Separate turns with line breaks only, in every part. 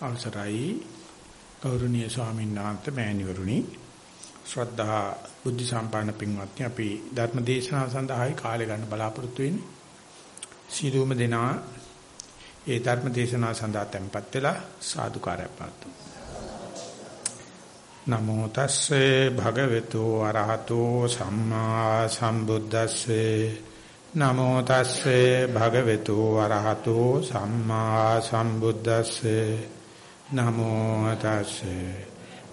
අවසරයි. ගෞරවනීය ස්වාමීන් වහන්සේ මෑණිවරුනි. ශ්‍රද්ධා බුද්ධ සම්පන්න පින්වත්නි අපි ධර්ම දේශනාව සඳහායි කාලය ගන්න බලාපොරොත්තු වෙන්නේ. සීලුම දෙනා ඒ ධර්ම දේශනාව සඳහා tempත් වෙලා සාදුකාරයක් පාත්තුමු නමෝ තස්සේ භගවතු අරහතෝ සම්මා සම්බුද්දස්සේ. නමෝ තස්සේ භගවතු අරහතෝ සම්මා සම්බුද්දස්සේ. නමෝ තස්සේ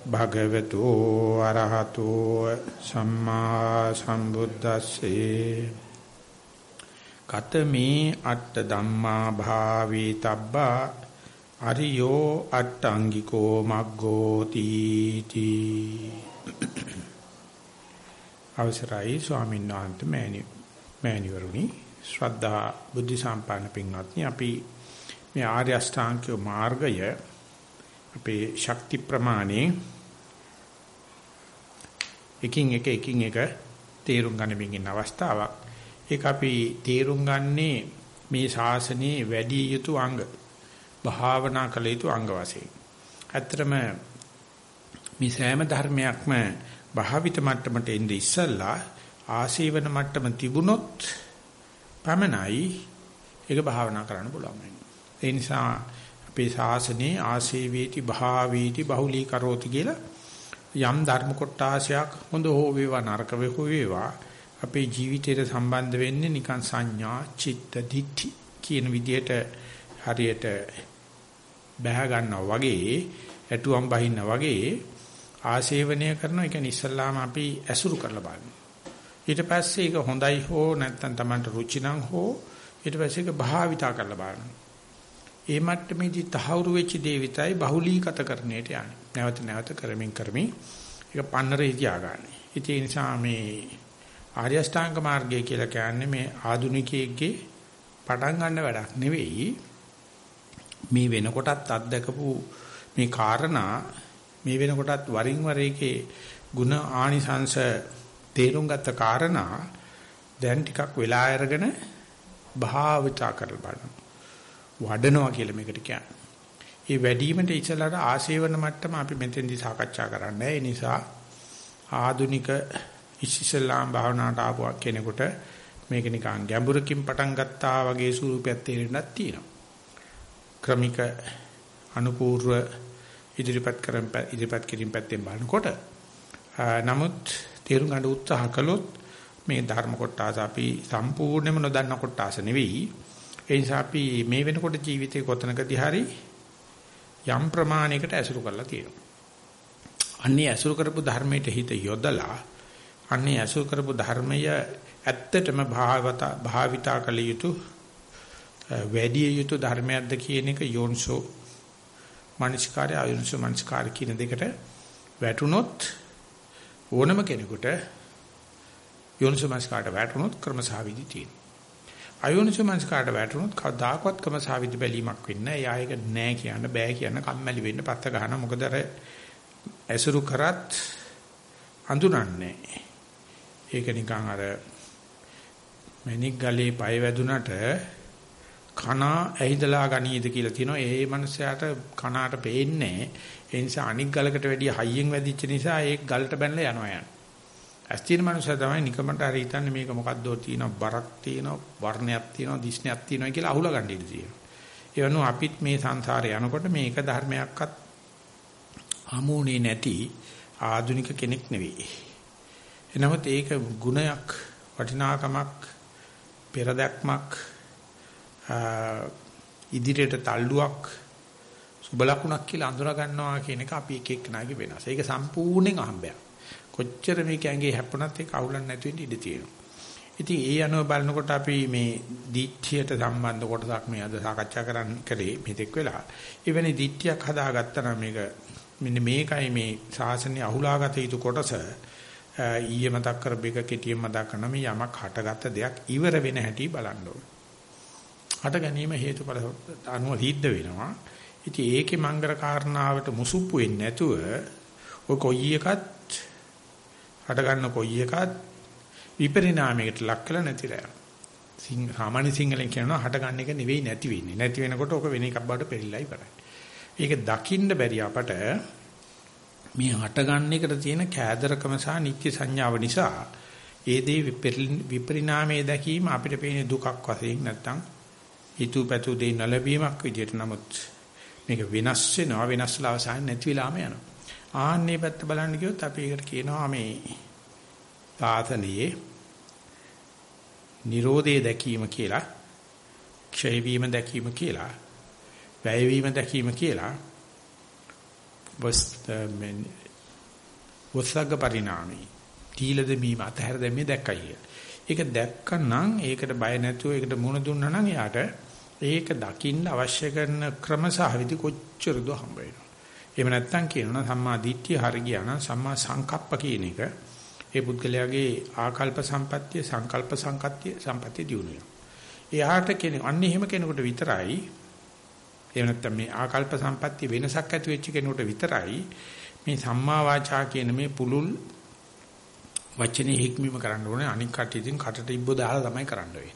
භගවතු අරහතෝ සම්මා සම්බුද්දස්සේ කතමේ අට්ඨ ධම්මා භාවී තබ්බා අරියෝ අට්ඨංගිකෝ මග්ගෝ තීති අවසරයි ස්වාමීන් වහන්සේ මෑණි මෑණිවරුනි ශ්‍රද්ධා බුද්ධ සම්පන්න පින්වත්නි අපි මේ ආර්ය අෂ්ටාංගික මාර්ගය අපේ ශක්ති ප්‍රමාණේ එකින් එක එකින් එක තේරුම් ගන්නමින් ඉන්න අවස්ථාවක්. ඒක අපි තේරුම් ගන්නේ මේ ශාසනයේ වැඩි යුතු අංග භාවනා කළ යුතු අංග වශයෙන්. ඇත්තටම මේ සෑම ධර්මයක්ම භාවිත මට්ටමට එන්නේ ඉස්සල්ලා ආශීවන මට්ටම තිබුණොත් පමණයි ඒක භාවනා කරන්න පුළුවන් වෙන්නේ. ඒ නිසා අපේ ශාසනයේ ආශේවේති භාවේති බහුලී කරෝති කියලා යම් ධර්ම කොටාශයක් හොඳ හෝ වේවා නරක වේවා අපේ ජීවිතයට සම්බන්ධ වෙන්නේ නිකන් සංඥා චිත්ත දිට්ඨි කියන විදිහට හරියට බැහැ ගන්නවා වගේ ඇටුවම් බහින්න වගේ ආශේවනය කරන එක ඉස්සල්ලාම අපි ඇසුරු කරලා බලනවා. ඊට පස්සේ ඒක හොඳයි හෝ නැත්නම් Tamanට රුචි නම් හෝ ඊට පස්සේ ඒක භාවිතා කරලා බලනවා. ඒ මට්ටමේදී තහවුරු වෙච්ච දේ විතරයි බහුලීගත කරන්නට යන්නේ. නැවත නැවත කරමින් කරමින් ඒක පන්නරේ තියාගන්නේ. ඉතින් ඒ නිසා මේ ආර්ය අෂ්ටාංග මාර්ගය කියලා කියන්නේ මේ ආදුනිකයෙක්ගේ පටන් ගන්න වැඩක් නෙවෙයි. මේ වෙනකොටත් අත්දකපු මේ කාරණා මේ වෙනකොටත් වරින් වර එකේ ಗುಣ ආනිසංශ තේරුම් ගත්ත කාරණා දැන් ටිකක් වෙලා අරගෙන භාවිතා කරලා බලන්න. වඩනවා කියලා මේකට කියන්නේ. ඒ වැඩිවීමට ඉස්සලාට ආශේවන මට්ටම අපි මෙතෙන්දී සාකච්ඡා කරන්නේ. ඒ නිසා ආදුනික ඉස්ලාම් භාවනාවට ආපු කෙනෙකුට මේක නිකන් ගැඹුරකින් පටන් ගත්තා වගේ ස්වරූපයක් තේරෙන්නත් තියෙනවා. ක්‍රමික අනුපූර්ව ඉදිරිපත් කරන් ඉදිරිපත් කිරීම පැත්තෙන් බලනකොට නමුත් තේරුම් ගන්න උත්සාහ කළොත් මේ ධර්ම කොටස අපි සම්පූර්ණයෙන්ම නොදන්න කොටස නෙවෙයි ඒ නිසා අපි මේ වෙනකොට ජීවිතේ කොතනකදී හරි යම් ප්‍රමාණයකට ඇසුරු කරලා තියෙනවා. අන්නේ ඇසුරු කරපු ධර්මයට හිත යොදලා අන්නේ ඇසුරු කරපු ධර්මය ඇත්තටම භාවත භාවිතා කළ යුතු වැඩි යුතු ධර්මයක්ද කියන එක යෝන්සෝ මනස්කාරය අයෝන්සෝ මනස්කාරය කියන දෙකට වැටුනොත් ඕනම කෙනෙකුට යෝන්සෝ මනස්කාරට වැටුනොත් ක්‍රමසහවිදි තියෙනවා. අයෝනිසමංස්කාරට වැටුනොත් කවදාකවත් කම සාවිදි බැලීමක් වෙන්නේ නැහැ. එයා ඒක නෑ කියන්න බෑ කියන්න කම්මැලි වෙන්න පත්ත ගන්න. මොකද අර ඇසුරු කරත් අඳුනන්නේ. ඒක නිකන් අර මණික් ගලේ පය වැදුනට කන ඇහිදලා ගනීද කියලා තියෙනවා. ඒ මනුස්සයාට කනාට පේන්නේ. ඒ නිසා අනික් ගලකට වැඩිය හයියෙන් වැදිච්ච නිසා ඒ ගලට බැනලා යනවා යන්නේ. ඇස් තියෙන මනුස්සයා තමයි නිකමට හරි හිතන්නේ මේක මොකද්දෝ තියෙන බරක් තියෙන වර්ණයක් තියෙන දිස්නයක් තියෙනවා කියලා අහුලා ගන්න ඉඩ තියෙනවා. ඒ වුණු අපිත් මේ සංසාරේ යනකොට මේක ධර්මයක්වත් අමෝනේ නැති ආධුනික කෙනෙක් නෙවෙයි. එනමුත් ඒක ගුණයක් වටිනාකමක් පෙරදක්මක් ඉදිරියට තල්ලුවක් සුබ ලකුණක් කියලා අඳුර ගන්නවා කියන එක අපි එක එක්කනාගේ වෙනස. ඒක සම්පූර්ණයෙන් අහඹයක්. කොච්චර මේක ඇඟේ හැප්පුණත් ඒක අවුලක් නැති වෙන්න ඉඩ තියෙනවා. ඉතින් ඒ අනුව බලනකොට අපි මේ දිට්ඨියට සම්බන්ධ කොටසක් මේ අද සාකච්ඡා කරන්න කරේ මෙතෙක් වෙලා. එවැනි දිට්ඨියක් හදාගත්තා නම් මේක මෙන්න මේකයි මේ ශාසනය අහුලාගත යුතු කොටස. ඊයේ මතක් කරපු එක කෙටියෙන් මතක් කරන මේ යමක් හටගත්ත දෙයක් ඉවර වෙන හැටි බලන්න ඕනේ. හට ගැනීම හේතුඵල අනුව සිද්ධ වෙනවා. ඉතින් ඒකේ මංගල කාරණාවට මුසුප්පු වෙන්නේ නැතුව ඔය කොයි එකත් හට ගන්න කොයි එකත් විපරිණාමයකට ලක් කළ නැතිලා යනවා. සිං සාමාන්‍ය සිංහලෙන් කියනවා හට ගන්න එක නෙවෙයි නැති වෙන්නේ. නැති වෙනකොට ඔක වෙන එකක් බවට පෙරිලා ඉවරයි. ඒක දකින්න බැරි අපට මේ හටගන්න එකට තියෙන කෑදරකම සහ නිත්‍ය සංඥාව නිසා ඒ දේ විපරිණාමයේ දැකීම අපිට පේන දුකක් වශයෙන් නැත්තම් හිතුවපැතු දෙය නැලවීමක් විදියට නමුත් මේක වෙනස් වෙනවා වෙනස්ලා අවසාන නැති වෙලාම යනවා ආන්නේ පැත්ත බලන්න කිව්වොත් අපි ඒකට කියනවා මේ සාසනයේ Nirodhe දැකීම කියලා ක්ෂය වීම දැකීම කියලා වැය වීම දැකීම කියලා වස් වස්සග්ග පරිණාමී තීල දෙමීම අතහැර දැමීම දැක්කයි. ඒක දැක්කනම් ඒකට බය නැතුව ඒකට මුණ දුන්නා නම් එයාට ඒක දකින්න අවශ්‍ය කරන ක්‍රම සහ විදි කොච්චරද හම්බ වෙනවා. එහෙම නැත්නම් කියනවා සම්මා දිට්ඨිය හරි ගියා නම් සම්මා සංකප්ප කියන එක ඒ පුද්ගලයාගේ ආකල්ප සම්පත්තිය සංකල්ප සංකත්තිය සම්පත්තිය දිනු වෙනවා. එයාට කෙනෙක් අන්න එහෙම කෙනෙකුට විතරයි එහෙම නැත්නම් මේ ආකල්ප සම්පත්තිය වෙනසක් ඇති වෙච්ච කෙනෙකුට විතරයි මේ සම්මා වාචා කියන මේ පුලුල් වචනේ හික්මීම කරන්න ඕනේ අනික් කටින් කටට ඉබ්බ දාලා තමයි කරන්න වෙන්නේ.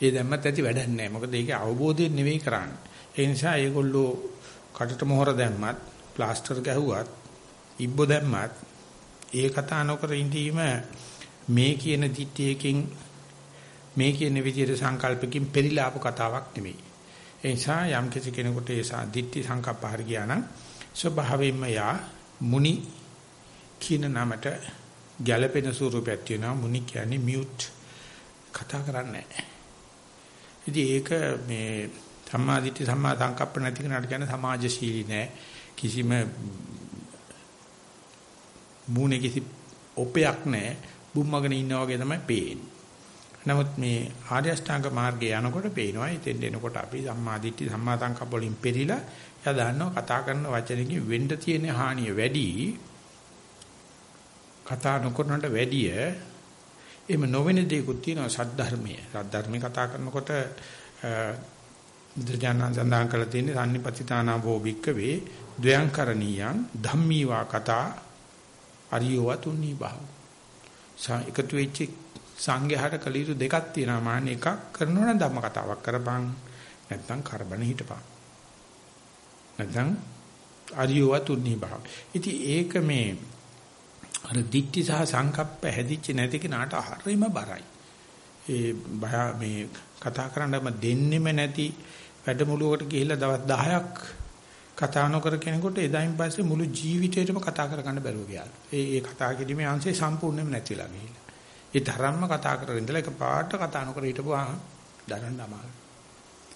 ඒ දැම්මත් ඇති වැඩක් නැහැ. මොකද ඒකේ අවබෝධයෙන් නෙවෙයි කරන්නේ. ඒ නිසා ඒගොල්ලෝ කටට මොහොර දැම්මත් ප්ලාස්ටර් ගැහුවත් ඉබ්බ දැම්මත් ඒ කතා නොකර ඉඳීම මේ කියන දිට්ඨියකින් මේ කියන විදිහට සංකල්පකින් පෙරිලා ආපු කතාවක් නෙවෙයි. ඒ නිසා යම් කිසි කෙනෙකුට ඒ දිට්ඨි සංකප්ප හරි ගියා නම් ස්වභාවයෙන්ම යා මුනි කියන නමට ගැළපෙන ස්වරූපයක් තියෙනවා මුනි කියන්නේ මියුට් කතා කරන්නේ නැහැ. ඉතින් ඒක මේ සම්මා දිට්ඨි සම්මා සංකප්ප නැති කෙනාට කියන්නේ සමාජශීලී නෑ කිසිම මූණේ කිසි ඔපයක් නැහැ. බුම්මගෙන ඉන්නා වගේ තමයි පේන්නේ. නමුත් මේ ආර්ය අෂ්ටාංග මාර්ගයේ යනකොට පේනවා. ඉතින් එනකොට අපි සම්මා දිට්ඨි සම්මා සංකප්ප වලින් පෙරිලා එයා දන්නවා කතා කරන වචනකින් වෙන්න තියෙන හානිය වැඩි. කතා නොකරනට වැඩිය එහෙම නොවන දේකුත් තියෙනවා සද්ධර්මයේ. සද්ධර්මයේ කතා කරනකොට බුදුජානක සඳහන් කරලා තියෙන්නේ සම්නිපතිතානා වෝ භික්කවේ ද්වයංකරණීයං ධම්මීවා කතා අරියව තුනී බහව. එකතු වෙච්ච සංඝයාට කලීරු දෙකක් තියෙනවා මාන එකක් කරනවා නම් ධම්ම කතාවක් කරපන් නැත්නම් කරබන හිටපන්. නැත්නම් අරියව තුනී බහව. ඉතින් ඒක මේ අර දික්ටි සහ සංකප්ප හැදිච්ච නැති කෙනාට හරිම බරයි. ඒ මේ කතා කරන්නම දෙන්නෙම නැති වැඩමුළුවකට ගිහිල්ලා දවස් 10ක් කතා නොකර කෙනෙකුට එදායින් පස්සේ මුළු ජීවිතේටම කතා කරගන්න බැරුව ගියා. ඒ ඒ කතා කිරීමේ අංශය සම්පූර්ණයෙන්ම නැතිලා ගිහිල්ලා. ඒ තරම්ම කතා කරගෙන ඉඳලා එක පාට කතා නොකර හිටපුවා දරන්න අමාරුයි.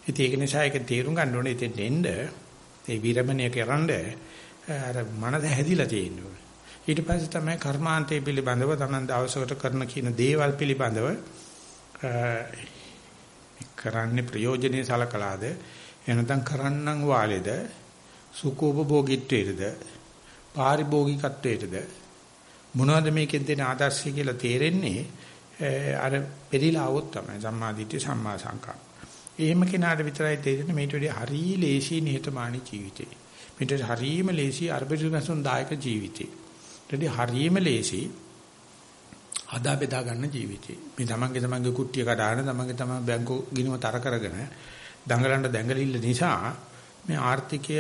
ඉතින් ඒක නිසා ඒක තේරුම් ගන්න ඕනේ ඉතින් එන්න ඒ විරමණය කරන්න අර මනස හැදිලා තියෙනවා. ඊට පස්සේ තමයි කර්මාන්තය පිළිබඳව තමන් දවසකට කරන කියන දේවල් පිළිබඳව කරන්නේ ප්‍රයෝජනේ සලකලාද එනතන් කරන්නම් වාලේද සුඛෝපභෝගීත්වයේද පාරිභෝගිකත්වයේද මොනවද මේකෙන් දෙන ආදර්ශය කියලා තේරෙන්නේ අර පෙරිලා આવොත් තමයි සම්මාදිට්ඨි සම්මා සංකල්ප. එහෙම කෙනාට විතරයි තේරෙන්නේ මේට වඩා හරි ලේසි නිහතමානී ජීවිතේ. මේට හරිම ලේසි අර්බිජුගසුන් දායක ජීවිතේ. ඊට හරිම ලේසි හදා බෙදා ගන්න ජීවිතේ. මේ තමන්ගේ තමන්ගේ කුට්ටිය කඩාන තමන්ගේ තමන් බැංකු ගිණුම තර කරගෙන දඟලන්න දැඟලිල්ල නිසා මේ ආර්ථිකය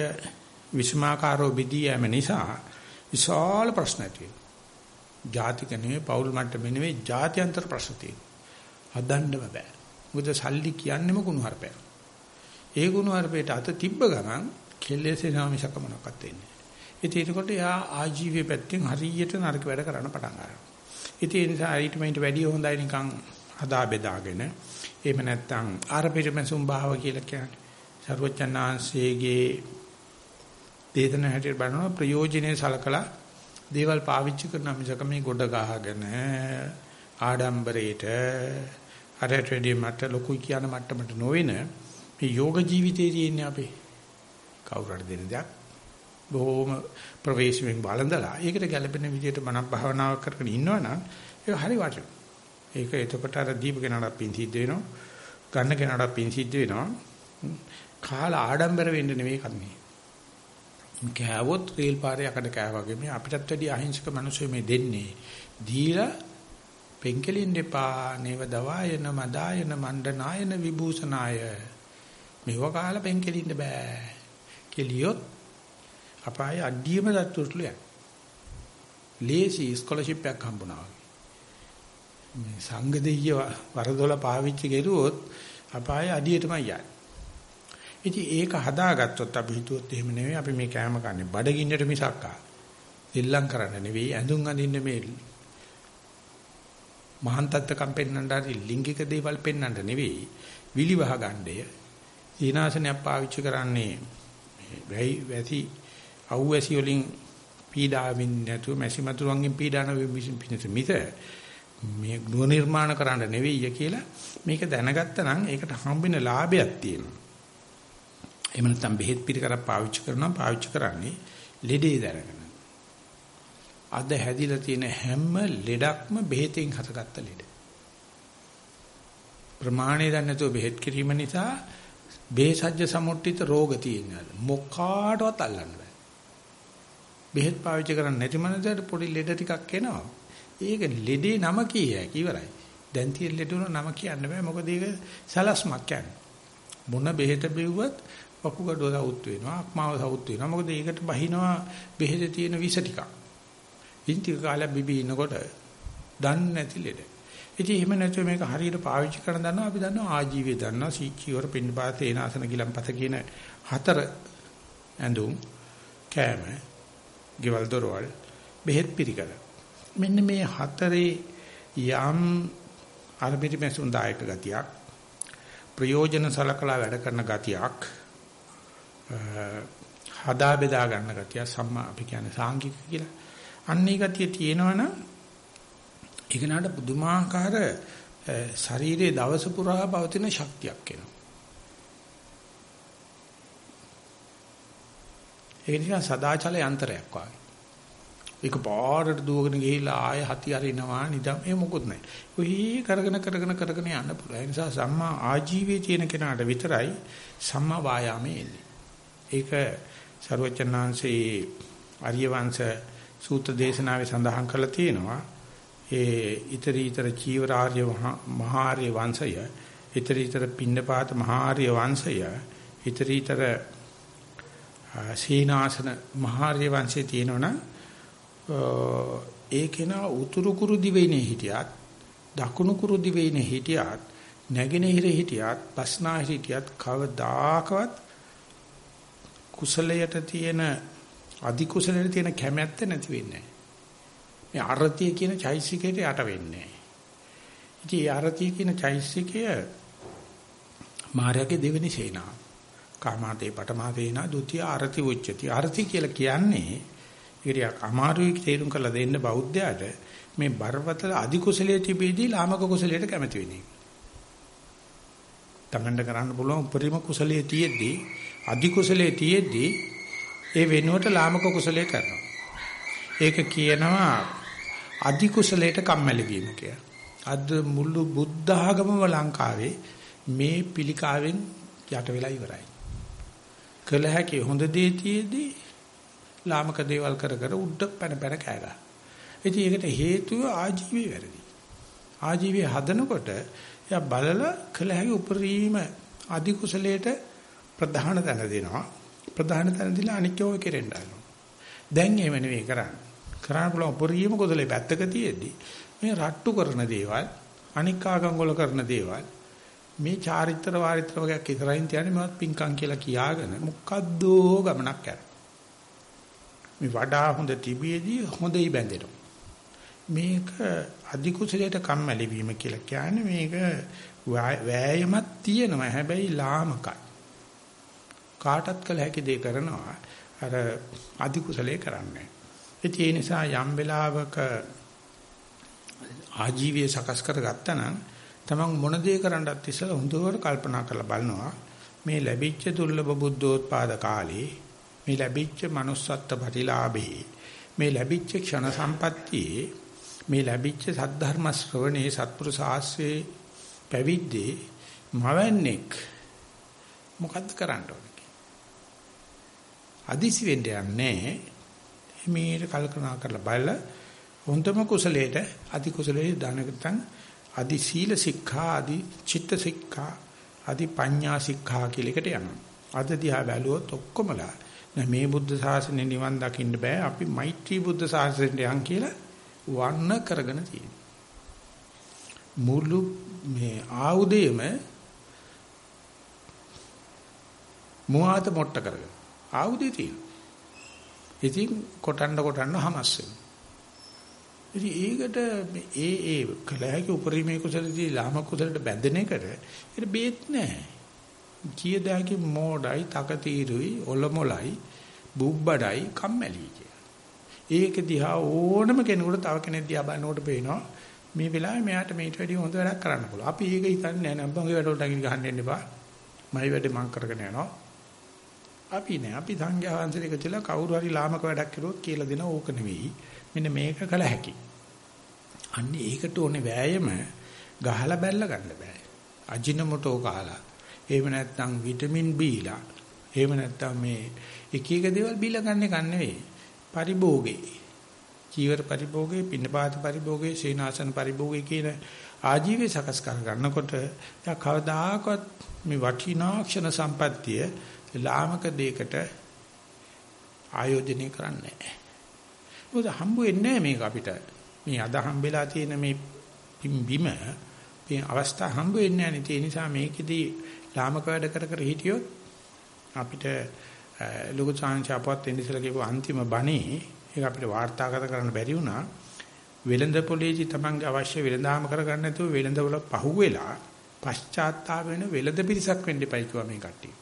විෂමාකාරෝ බෙදී යෑම නිසා විශාල ප්‍රශ්න ඇති වෙනවා. ජාතික නෙවෙයි පෞල් මට්ටමේ නෙවෙයි ජාත්‍යන්තර ප්‍රශ්න තියෙනවා. හදන්නම බෑ. මොකද සල්ලි කියන්නේම කුණු හarpයක්. ඒ කුණු හarpයට අත තිබ්බ ගමන් කෙලෙසෙනා මිසක මොනක්වත් වෙන්නේ නැහැ. ඉතින් ඒකට යා ආජීවයේ පැත්තෙන් හරියට නරක වැඩ කරන්න පටන් ගන්නවා. ඉතින් ඒ නිසා ඊට මෙන්ට වැඩි හොඳයි නිකන් හදා බෙදාගෙන එහෙම නැත්නම් ආර පිරමසුම් භාව කියලා කියන්නේ. සර්වචන්නාංශයේගේ දේතන හැටියට බලනවා ප්‍රයෝජනේ සලකලා දේවල් පාවිච්චි කරන මිසක මේ ගොඩ ගහගෙන ආඩම්බරේට අරට වැඩි මට ලොකුයි කියන මට්ටමට නොවෙන මේ යෝග ජීවිතයේ තියෙන අපේ කවුරුහරි දෙන දෙයක් බොහොම ප්‍රවේශයෙන් බලඳලා ඒකට ගැළපෙන විදිහට මනක් භාවනාවක් කරගෙන ඉන්නවනම් ඒක හරි වටිනවා. ඒක එතකොට අර දීප කෙනාට පින් සිද්ධ වෙනවා. ගන්න කෙනාට පින් සිද්ධ වෙනවා. කාලා ආඩම්බර වෙන්න නෙවෙයි කන්නේ. කෑවොත් රේල් පාරේ යකඩ කෑවගේ මේ අපිටත් වැඩි අහිංසක මිනිස්සු මේ දෙන්නේ. දීලා පෙන්කලින් දෙපා නේව දවායන මදායන මණ්ඩනායන විභූෂනාය. මේව කාලා පෙන්කලින්න බෑ. කෙලියොත් අපායේ අඩියම දත්තුටලු යන. ලේසි ස්කෝලර්ෂිප් එකක් හම්බුණා වගේ. මේ සංඝ දෙයිය වරදොල පාවිච්චි කරුවොත් අපායේ අඩියටමයි යන්නේ. ඉතින් ඒක හදාගත්තොත් අපි හිතුවොත් එහෙම නෙවෙයි අපි මේ කෑම කන්නේ බඩගින්නට මිසක් ආ. දෙල්ලම් කරන්න නෙවෙයි ඇඳුම් අඳින්න මේ මහාන් තත්ත්වකම් පෙන්වන්නට හරි ලිංගික දේවල් පෙන්වන්නට නෙවෙයි විලිවහ ගන්නය. ඊනාසනයක් පාවිච්චි කරන්නේ වැයි වැසි අවැසි වලින් පීඩාවෙන් නැතුව මැසි මතුරුන්ගෙන් පීඩාන වෙමින් පිණිස මිස මේ ගෘහ නිර්මාණ කරන්න නෙවෙයි කියලා මේක දැනගත්තා නම් ඒකට හම්බෙන ලාභයක් තියෙනවා. එහෙම නැත්නම් බෙහෙත් පිළිකරක් පාවිච්චි කරනවා පාවිච්චි කරන්නේ ලෙඩේ දැනගෙන. අද හැදිලා තියෙන හැම ලෙඩක්ම බෙහෙතෙන් හටගත්ත ලෙඩ. ප්‍රමාණය දන්නේ නැතුව බෙහෙත් කිරීම නිසා බේසජ්‍ය සමුට්ඨිත රෝග තියෙනවා. මොකාටවත් අල්ලන්න බෑ. බෙහෙත් පාවිච්චි කරන්නේ නැති මනසට පොඩි ලෙඩ ටිකක් එනවා. ඒක ලෙඩේ නම කීයයි ඉවරයි. දැන් තියෙන ලෙඩුන නම කියන්න බෑ මොකද ඒක සලස්මක් කියන්නේ. මොන බෙහෙත බෙව්වත් වකුගඩුව සවුත් වෙනවා, අක්මාව සවුත් වෙනවා. මොකද ඒකට බහිනවා බෙහෙතේ තියෙන විස ටිකක්. ඉන්තික කාලයක් බිබී ඉන්නකොට දන්නේ නැති ලෙඩ. ඉතින් එහෙම නැතුව මේක හරියට පාවිච්චි කරන දන්නවා අපි දන්නවා ආජීවය දන්නවා සීචිවර පින්නපාත ඒනාසන ගිලම්පත කියන හතර ඇඳුම් කෑම ගෙවල් දොරවල් බෙහෙත් පිළිකර මෙන්න මේ හතරේ යම් අරබිරි මැසුන් දායක ගතියක් ප්‍රයෝජන සලකලා වැඩ කරන ගතියක් හදා බෙදා ගන්න ගතිය සම්මා අපි කියන්නේ සාංගික කියලා අන්නේ ගතිය තියෙනවනම් ඒක නට පුදුමාකාර ශරීරයේ දවස පුරා පවතින ශක්තියක් එනවා. ඒ නිසා සදාචල යන්ත්‍රයක් වගේ. ඒක පාරට දුවගෙන ගිහිල්ලා ආය හති අරිනවා නිදම් ඒ මොකුත් නැහැ. ඔහි කරගෙන කරගෙන කරගෙන යන්න පුළුවන්. ඒ නිසා සම්මා ආජීවයේ තියෙන කෙනාට විතරයි සම්මා වායාමයේ එන්නේ. ඒක ਸਰවචනාංශේ ආර්ය වංශ සූත්‍ර දේශනාවේ සඳහන් කරලා තියෙනවා. ඒ ඊතරීතර චීවරාර්ය මහාර්ය වංශය, ඊතරීතර පින්නපාත මහාර්ය වංශය, ඊතරීතර සීනාසන මහාර්ය වංශයේ තියෙනවනම් ඒ කෙනා උතුරු කුරු දිවයිනේ හිටියත්, දකුණු කුරු දිවයිනේ හිටියත්, නැගෙනහිර හිටියත්, පස්නාහිර හිටියත් කවදාකවත් කුසලයට තියෙන අධි කුසලයට තියෙන කැමැත්ත නැති වෙන්නේ නැහැ. මේ අරතිය කියන චෛසිකයට යට වෙන්නේ. ඉතින් ඒ අරතිය කියන චෛසිකය මාර්යාගේ දෙවෙනි සේනාව. කාමාතේ පටමාතේනා ဒုတိ ය අරති උච්චති. අරති කියලා කියන්නේ ඉරියක් අමාරුයි තේරුම් කරලා දෙන්න බෞද්ධයාට මේ බරපතල අධි කුසලයේ තිබෙදී ලාමක කුසලයට කැමති වෙන්නේ. තමන්ට කරන්න පුළුවන් උපරිම කුසලයේ තියෙද්දී අධි කුසලයේ තියෙද්දී ඒ වෙනුවට ලාමක කුසලයේ කරනවා. ඒක කියනවා අධි කුසලයට කම්මැලි වීම කියලා. අද මුළු බුද්ධ ආගමම ලංකාවේ මේ පිළිකාවෙන් යට වෙලා ඉවරයි. කළ හැකි හොඳ දේ තියේදී ලාමක දේවල් කර කර උඩ පැන පැන කෑගා. ඉතින් ඒකට හේතුව ආජීවයේ වැරදි. ආජීවයේ හදනකොට එයා බලලා කළ හැකි උපරිම අධි කුසලයට ප්‍රධාන තැන දෙනවා. ප්‍රධාන තැන දීලා අනික් ඒවා කෙරෙන්න ආනවා. දැන් එහෙම නෙවෙයි කරන්නේ. කරන්න පුළුවන් උපරිම කුසලයේ පැත්තක තියෙද්දි මේ රට්ටු කරන දේවල් අනික් ආගම් වල කරන දේවල් මේ චාරිත්‍ර වාරිත්‍ර වගේක් ඉදරයින් තියන්නේ මවත් පිංකම් කියලා කියාගෙන මොකද්ද ගමනක් යනවා. මේ වඩා හොඳ තිබියදී හොඳයි බැඳෙනවා. මේක අධි කුසලයට කම්මැලි වීම කියලා කියන්නේ මේක වෑයමක් තියෙනවා හැබැයි ලාමකයි. කාටත් කළ හැකි දේ කරනවා අර අධි කුසලයේ කරන්නේ. ඒ නිසා යම් වෙලාවක ආජීවය සකස් කරගත්තා නම් තමන් මොන දේ කරන්නත් ඉස්සෙල්ලා හොඳට කල්පනා කරලා බලනවා. මේ ලැබිච්ච දුර්ලභ බුද්ධෝත්පාද කාලේ මේ ලැබිච්ච manussත්ත්ව ප්‍රතිලාභේ මේ ලැබිච්ච ක්ෂණ සම්පත්තියේ මේ ලැබිච්ච සද්ධර්ම ශ්‍රවණේ සත්පුරුෂ ආශ්‍රේ පැවිද්දේ මවන්නේක් මොකද්ද කරන්න ඕනේ අදිසි වෙන්න යන්නේ මේක කල්පනා කරලා බලලා හොඳම කුසලයට අධි කුසලයේ දානකතන් අධි සීල ශික්ෂා අධි චිත්ත ශික්ෂා අධි පඤ්ඤා ශික්ෂා කියලා එකට යනවා. අද දිහා බැලුවොත් ඔක්කොමලා නෑ මේ බුද්ධ ශාසනය නිවන් දකින්න බෑ. අපි මෛත්‍රී බුද්ධ ශාසනයට යන් කියලා වර්ණ කරගෙන තියෙනවා. මුළු මේ ආයුධයම මුවාත මොට්ට කරගෙන ආයුධය තියෙනවා. ඉතින් කොටන්න කොටන්න හමස් වෙනවා. ඉතින් ඒකට ඒ ඒ කලහක උපරිමයේ කුසලදී ලාම කුසලට බැඳෙන එකට ඒක බේත් නැහැ. කීයදාකි මෝඩයි, තකතිරුයි, ඔලොමොලයි, බුබ්බඩයි, කම්මැලි කියලා. ඒක දිහා ඕනම කෙනෙකුට තව කෙනෙක් දිහා බලනකොට පේනවා මේ වෙලාවේ මෙයාට මේට වැඩිය හොඳ වැඩක් කරන්න පුළුවන්. අපි ඒක හිතන්නේ නැහැ නෑ. මගේ වැඩවලට අඟිලි ගහන්න යන්න එපා. මයි වැඩේ මං කරගෙන යනවා. අපි නෑ. අපි සංඝයා වහන්සේලක කියලා කවුරු හරි ලාමක වැඩක් කරුවොත් කියලා දෙන ඕක නෙවෙයි. මෙන්න මේක කළ හැකි. අන්නේ ඒකට ඕනේ වෑයම ගහලා බැලලා ගන්න බෑ. අජිනමොටෝ කාලා. එහෙම නැත්නම් විටමින් බීලා. එහෙම නැත්නම් මේ එක එක දේවල් බීලා ගන්න එක නෙවෙයි. පරිභෝගේ. චීවර පරිභෝගේ, පින්නපාත පරිභෝගේ, සීනාසන පරිභෝගේ කියන ආජීවය සකස් කර ගන්නකොට යා කවදාකවත් මේ වටිනා ක්ෂණ සම්පත්තිය ලාමක දෙයකට ආයෝජනය කරන්නේ නැහැ. මොකද හම්බ වෙන්නේ මේක අපිට. මේ අද හම්බෙලා තියෙන මේ බිම මේ අවස්ථා හම්බ වෙන්නේ නැහැ. ඒ නිසා මේකෙදී ලාමක වැඩ කර කර හිටියොත් අපිට ලොකු chance අපවත් ඉඳිසලා කියපු අන්තිම බණේ ඒක අපිට වාර්තාගත කරන්න බැරි වුණා. වෙළඳ පොලේදී තමන්ගේ අවශ්‍ය වෙළඳාම කරගන්න නැතුව වෙළඳවල පහුවෙලා පශ්චාත්තාප වෙන වෙළඳ පිරිසක් වෙන්න එපයි කිව්වා මේ කට්ටිය.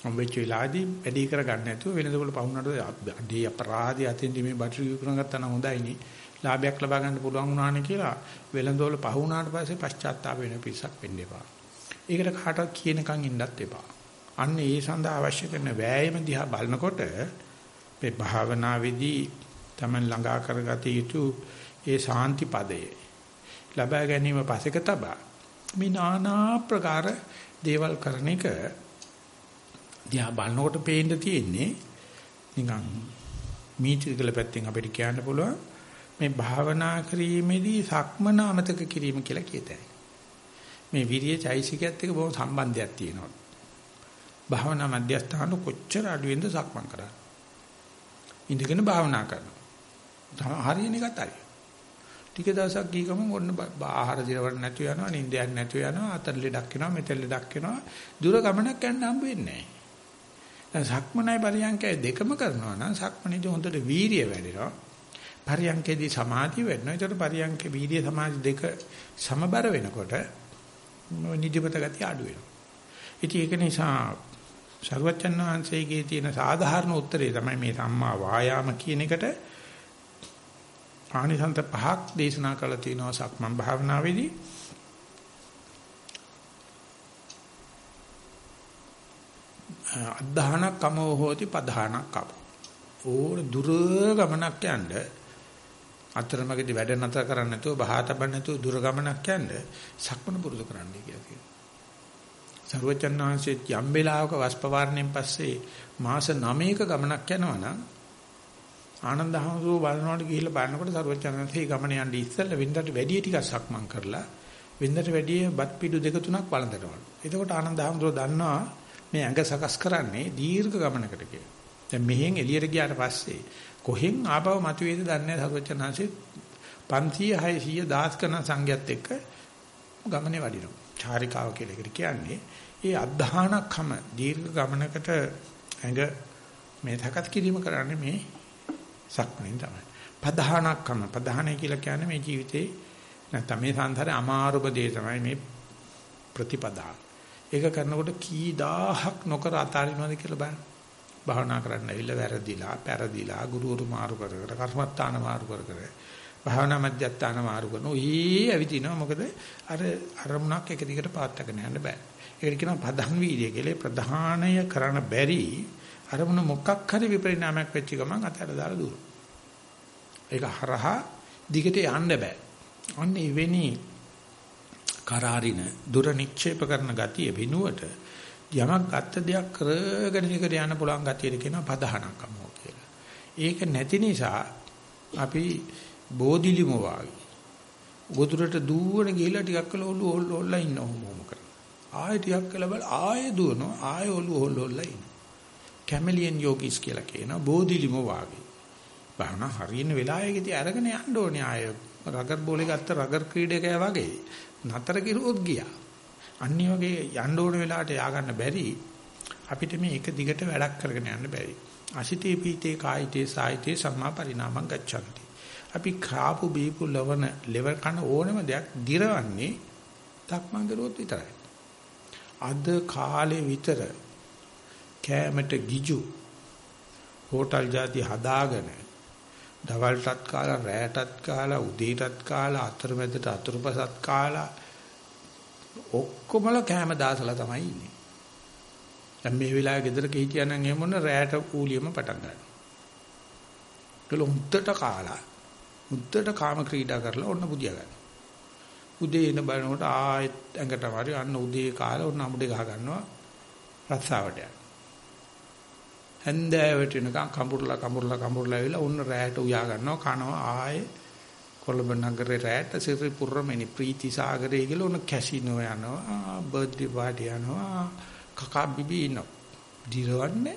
හම්බෙච්ච වෙලාවේදී වැඩි කර ගන්න නැතුව වෙනදවල පහුනට අඩේ අපරාධي අතින්දි මේ බටරි විකුණන ගත්තා නම් හොඳයිනේ. ලාභයක් ලබා ගන්න පුළුවන් වුණානේ කියලා වෙලඳවල පහුණාට පස්සේ පශ්චාත්තාප වෙන පිරිසක් වෙන්න එපා. ඒකට කාටවත් කියනකම් ඉන්නත් එපා. අන්න ඒ සඳහා අවශ්‍ය කරන වෑයම දිහා බලනකොට මේ භාවනාවේදී Taman ළඟා කරගත යුතු ඒ සාන්ති පදයේ ලබා ගැනීම පසෙක තබා මේ নানা ප්‍රකාර දේවල් කරන එක දිහා බලනකොට පේන්න තියෙන්නේ නිකන් මීටිකල පැත්තෙන් අපිට කියන්න පුළුවන් මේ භාවනා කිරීමේදී සක්මන අමතක කිරීම කියලා කියතයි. මේ විරිය චෛසිකයත් එක්ක බොහොම සම්බන්ධයක් තියෙනවා. භාවනා මධ්‍යස්ථාන කොච්චර අඩුවෙන්ද සක්මන් කරන්නේ. ඉඳගෙන භාවනා කරනවා. හරියන එකත් හරි. ටික දවසක් ගිය ගමන් ඔන්න ආහාර දිරවන්න නැතුව යනවා, නිින්දයක් නැතුව යනවා, අතර ලෙඩක් වෙනවා, මෙතන ලෙඩක් වෙනවා. දුර ගමනක් යන්න හම්බ වෙන්නේ නැහැ. දැන් සක්මනයි පරියන්කය දෙකම කරනවා නම් සක්මනේදී හොඳට වීරිය වැඩෙනවා. පරියන්කේදී සමාධිය වැඩෙනවා. ඒතකොට පරියන්කේ වීරිය සමාධි දෙක සමබර වෙනකොට නිදිමත ගතිය අඩු වෙනවා. ඉතින් ඒක නිසා සර්වචන් වහන්සේගේ තියෙන සාධාරණ උත්තරේ තමයි මේ සම්මා වායාම කියන එකට ආනිසන්ත පහක් දේශනා කළා තියෙනවා සක්මන් භාවනාවේදී. අද්ධානක් කමෝ හෝති පධානක් කප. ඕන දුර ගමනක් යන්න අතරමඟදී වැඩ නැතර කරන්නේ නැතුව බහාතබන්න නැතුව දුර ගමනක් යන්න සක්මන පුරුදු කරන්න කියලා කියනවා. සර්වචන්නාංශයේ යම් වෙලාවක වස්පවාරණයෙන් පස්සේ මාස 9ක ගමනක් යනවා නම් ආනන්ද හමුදුව බලනකොට ගිහිල්ලා බලනකොට සර්වචන්නාංශයේ ගමන යන්නේ ඉස්සෙල්ලා වෙනදට වැඩි ටිකක් සක්මන් කරලා වෙනදට වැඩි බත් පිඩු දෙක තුනක් වළඳනවා. එතකොට ආනන්ද හමුදුව දන්නවා මේ ඇඟ සකස් කරන්නේ දීර්ඝ ගමනකට කියලා. දැන් මෙහෙන් එළියට ගියාට පස්සේ කොහෙන් ආපව මතුවේද දන්නේ නැහැ සර්වචන්නාංශයේ 500 600 1000 කන සංඝයත් එක්ක ගමනේ වඩිනවා. චාරිකාව කියලා එකට කියන්නේ ඒ අධධානක්ම දීර්ඝ ගමනකට ඇඟ මේ තකත් කිරීම කරන්නේ මේ සක්මණෙන් තමයි. පධානක්ම පධානයි කියලා කියන්නේ මේ ජීවිතේ නැත්නම් මේ සංසාරේ අමාරුම දේ තමයි මේ ප්‍රතිපදාව. ඒක කරනකොට කී දහහක් නොකර අතාරිනවද කියලා බලන්න. භාවනා කරන්න ඇවිල්ලා වැරදිලා, පෙරදිලා, ගුරුවරු මාරු කර කර, කර්මත්තාන මාරු කර කර, භාවනා මධ්‍යස්ථාන මාරු කරන ඔයie ඇවිදිනවා. මොකද අර අරමුණක් එක දිගට පාත්තගෙන යන්න බෑ. ඒකට කියනවා ප්‍රධාන වීර්යය කියලා. ප්‍රධානය කරන්න බැරි අරමුණ මොකක් හරි විපරිණාමයක් වෙච්ච ගමන් අතට දාලා දුවන. ඒක හරහා දිගට යන්න බෑ. අන්න එවැනි කරාරින දුර නික්ෂේප කරන ගතිය වෙනුවට යමක් ගත්ත දෙයක් කරගෙන ඉගෙන යන්න පුළුවන් ගතියට කියනවා පදහනක්කමෝ කියලා. ඒක නැති නිසා අපි බෝධිලිම වාගේ ගොදුරට දුවන ගිහිලා ටිකක් කළ ඔල්ල ඔල්ල ඔල්ල ඉන්න ඕම කරනවා. ආයෙ ටිකක් කළ බල ආයෙ දුවනවා ආයෙ ඔල්ල ඔල්ල ඔල්ල ඉන්න. කැමලියන් යෝගිස් කියලා කියනවා බෝධිලිම වාගේ. බහන හරියන වෙලාවෙකදී අරගෙන යන්න ඕනේ ආය රගර් බෝලේ ගත්ත රගර් ක්‍රීඩකයා වගේ නතර කිරුවොත් ගියා. අනිත් වගේ යන්න ඕන වෙලාවට යා ගන්න බැරි අපිට මේ එක දිගට වැඩක් කරගෙන යන්න බැරි. අසිතේ පීතේ කායිතේ සායිතේ සම්මා පරිණාමං ගච්ඡanti. අපි කාපු බීපු ලවන ලෙවල් කන ඕනම දෙයක් දිරවන්නේ තක්මන් කරුවොත් විතරයි. අද කාලේ විතර කෑමට ගිජු හෝටල් ಜಾති හදාගෙන දවල්ටත් කාලා රැයටත් කාලා උදේටත් කාලා අතරමැදට අතුරුපසත් කාලා ඔක්කොමල කෑම දාසලා තමයි ඉන්නේ. දැන් මේ වෙලාවේ ගෙදරක හිටියනම් එහෙම මොන රැයට ඌලියම පටන් ගන්නවා. ඒකල උන්ටට කාලා උන්ටට කාම ක්‍රීඩා කරලා ඔන්න බුදියා ගන්න. උදේ එන බලනකොට ආයෙත් ඇඟට මාරි අන්න උදේ කාලා ඔන්න අමුඩේ ගහ ගන්නවා රස්සාවට යන. හැන්දෑවට එනකම් කඹුරලා කඹුරලා කඹුරලා ඇවිල්ලා ඔන්න රැයට උයා ගන්නවා කනවා ආයෙ කොළඹ නගරේ රැයට සිරිපුරමෙනි ප්‍රීති සාගරේ කියලා ඔන්න කැසිනෝ යනවා බර්ත්ඩේ පාටි යනවා කකා බිබී ඉන්නවා. දිරවන්නේ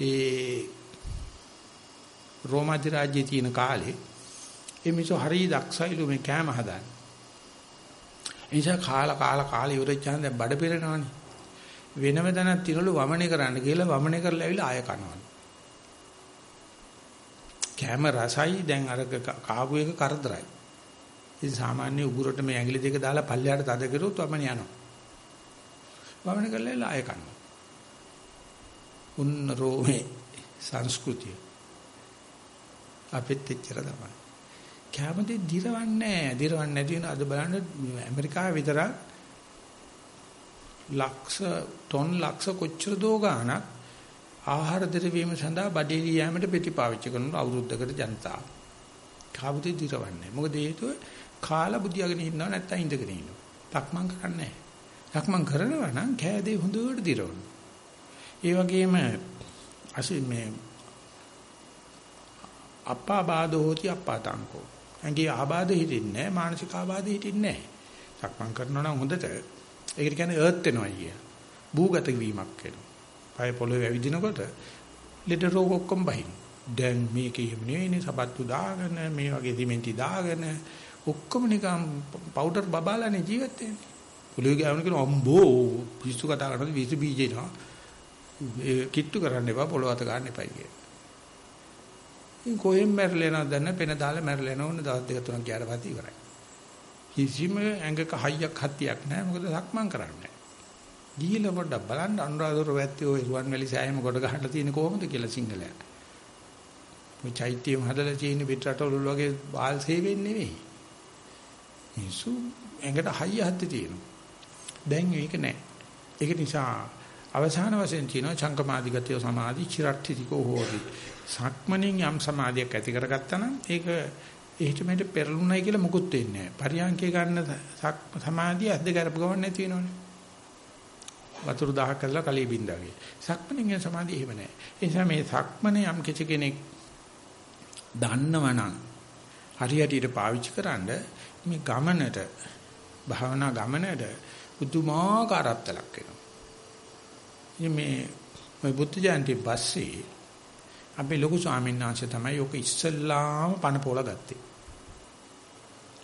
ඒ රෝම අධිරාජ්‍යයේ තියෙන කාලේ ඒ මිසෝ හරි දක්ෂයිලු මේ කෑම හදාන්නේ. එනිසා කාලා කාලා කාලා ඉවරච්චාන් දැන් බඩ පිරෙනවනේ. වෙනම දණක් තිනලු වමනේ කරන්න කියලා වමනේ කරලා ඇවිල්ලා ආය කනවා. කෑම රසයි දැන් අර කාපු එක කරදරයි. ඉතින් සාමාන්‍ය උගුරට මේ ඇඟිලි දෙක දාලා පල්ලයට තද කරුවොත් වමනේ යනවා. වමන කරලා ආය කනවා. උන්න රෝමේ සංස්කෘතිය. අපිත් එච්චර තමයි. කැමති දිරවන්නේ නැහැ. දිරවන්නේ නැති වෙන අද බලන්න ඇමරිකාව විතර ලක්ෂ ටොන් ලක්ෂ කොච්චර දෝ ගාණක් ආහාර දිරවීම සඳහා බඩේලි යෑමට ප්‍රතිපාවිච්චි කරන අවුරුද්දකට ජනතාව. කවුද දිරවන්නේ? මොකද හේතුව කාලා බුදියාගෙන ඉන්නව නැත්නම් ඉඳගෙන ඉන්නව. තක්මන් කරන්නේ නැහැ. ලක්මන් කරනවා නම් කෑදේ හොඳට දිරවන. ඒ වගේම අසි මේ අප්පා බාධෝ hoti අප්පාතංකෝ. ඇඟේ ආබාධ හිටින්නේ නැහැ මානසික ආබාධ හිටින්නේ නැහැ. ලක්මන් කරනවා නම් හොඳට ඒකට කියන්නේ අර්ත් වෙනවා කිය. භූගත වීමක් වෙනවා. පය පොළවේ ඇවිදිනකොට ලෙඩ රෝග ඔක්කොම බහින. දැන් මේක එහෙම නෙවෙයිනේ සබත්තු දාගෙන මේ වගේ සිමෙන්ති දාගෙන ඔක්කොම නිකන් පවුඩර් බබාලානේ ජීවත් වෙන්නේ. පොළොවේ ගෑවුන කියන අම්බෝ පිස්සු කතා කරනකොට විස බීජ එනවා. ඒ කිට්ටු කරන්න එපා පොළොව අත ගන්න එපා කිය. ඉතින් කොහෙන් මැරලා යනවද දන්න පෙන දාලා මැරලා යනවන දවස් දෙක තුනක් ගියාට පස්සේ ඉවරයි. කිසිම ඇඟක හයියක් හතියක් නැහැ මොකද සක්මන් කරන්නේ. ගිහිල්ලා පොඩ්ඩක් බලන්න අනුරාධපුර වැත්තේ ওই රුවන්වැලි සෑයම කොට ගහලා තියෙන කොහොමද කියලා සිංහලයා. ඔය චෛත්‍යම හදලා තියෙන පිටරටවල වගේ බාල් සේවෙන්නේ නෙවෙයි. මිනිස්සු ඇඟට හයිය හත්ති තියෙනවා. දැන් ඒක නැහැ. ඒක නිසා අවසාන වශයෙන් කියනවා චංකමාදිගතය සමාධි චිරට්ඨිතිකෝ හෝති. සක්මණෙන් යම් සමාධියක් ඇති කරගත්තා නම් ඒක එහෙටමෙට පෙරළුණයි කියලා මුකුත් වෙන්නේ නැහැ. පරියන්කේ ගන්න සමාධිය අද්ද කරපු ගමන් නැති වෙනවනේ. වතුර දහක් කරලා කලී බින්දාගේ. සක්මණෙන් යන සමාධිය එහෙම නැහැ. ඒ නිසා මේ සක්මණේ යම් කිසි කෙනෙක් දන්නවනම් හරියටියට පාවිච්චි කරන්න මේ ගමනට භාවනා ගමනට පුදුමාකාර අත්ලක් වෙනවා. ඉතින් මේ මේ බුද්ධ ජයන්ති පස්සේ අපි ලොකු ස්වාමීන් වහන්සේ තමයි ඔක ඉස්සල්ලාම පණ පොල ගත්තේ.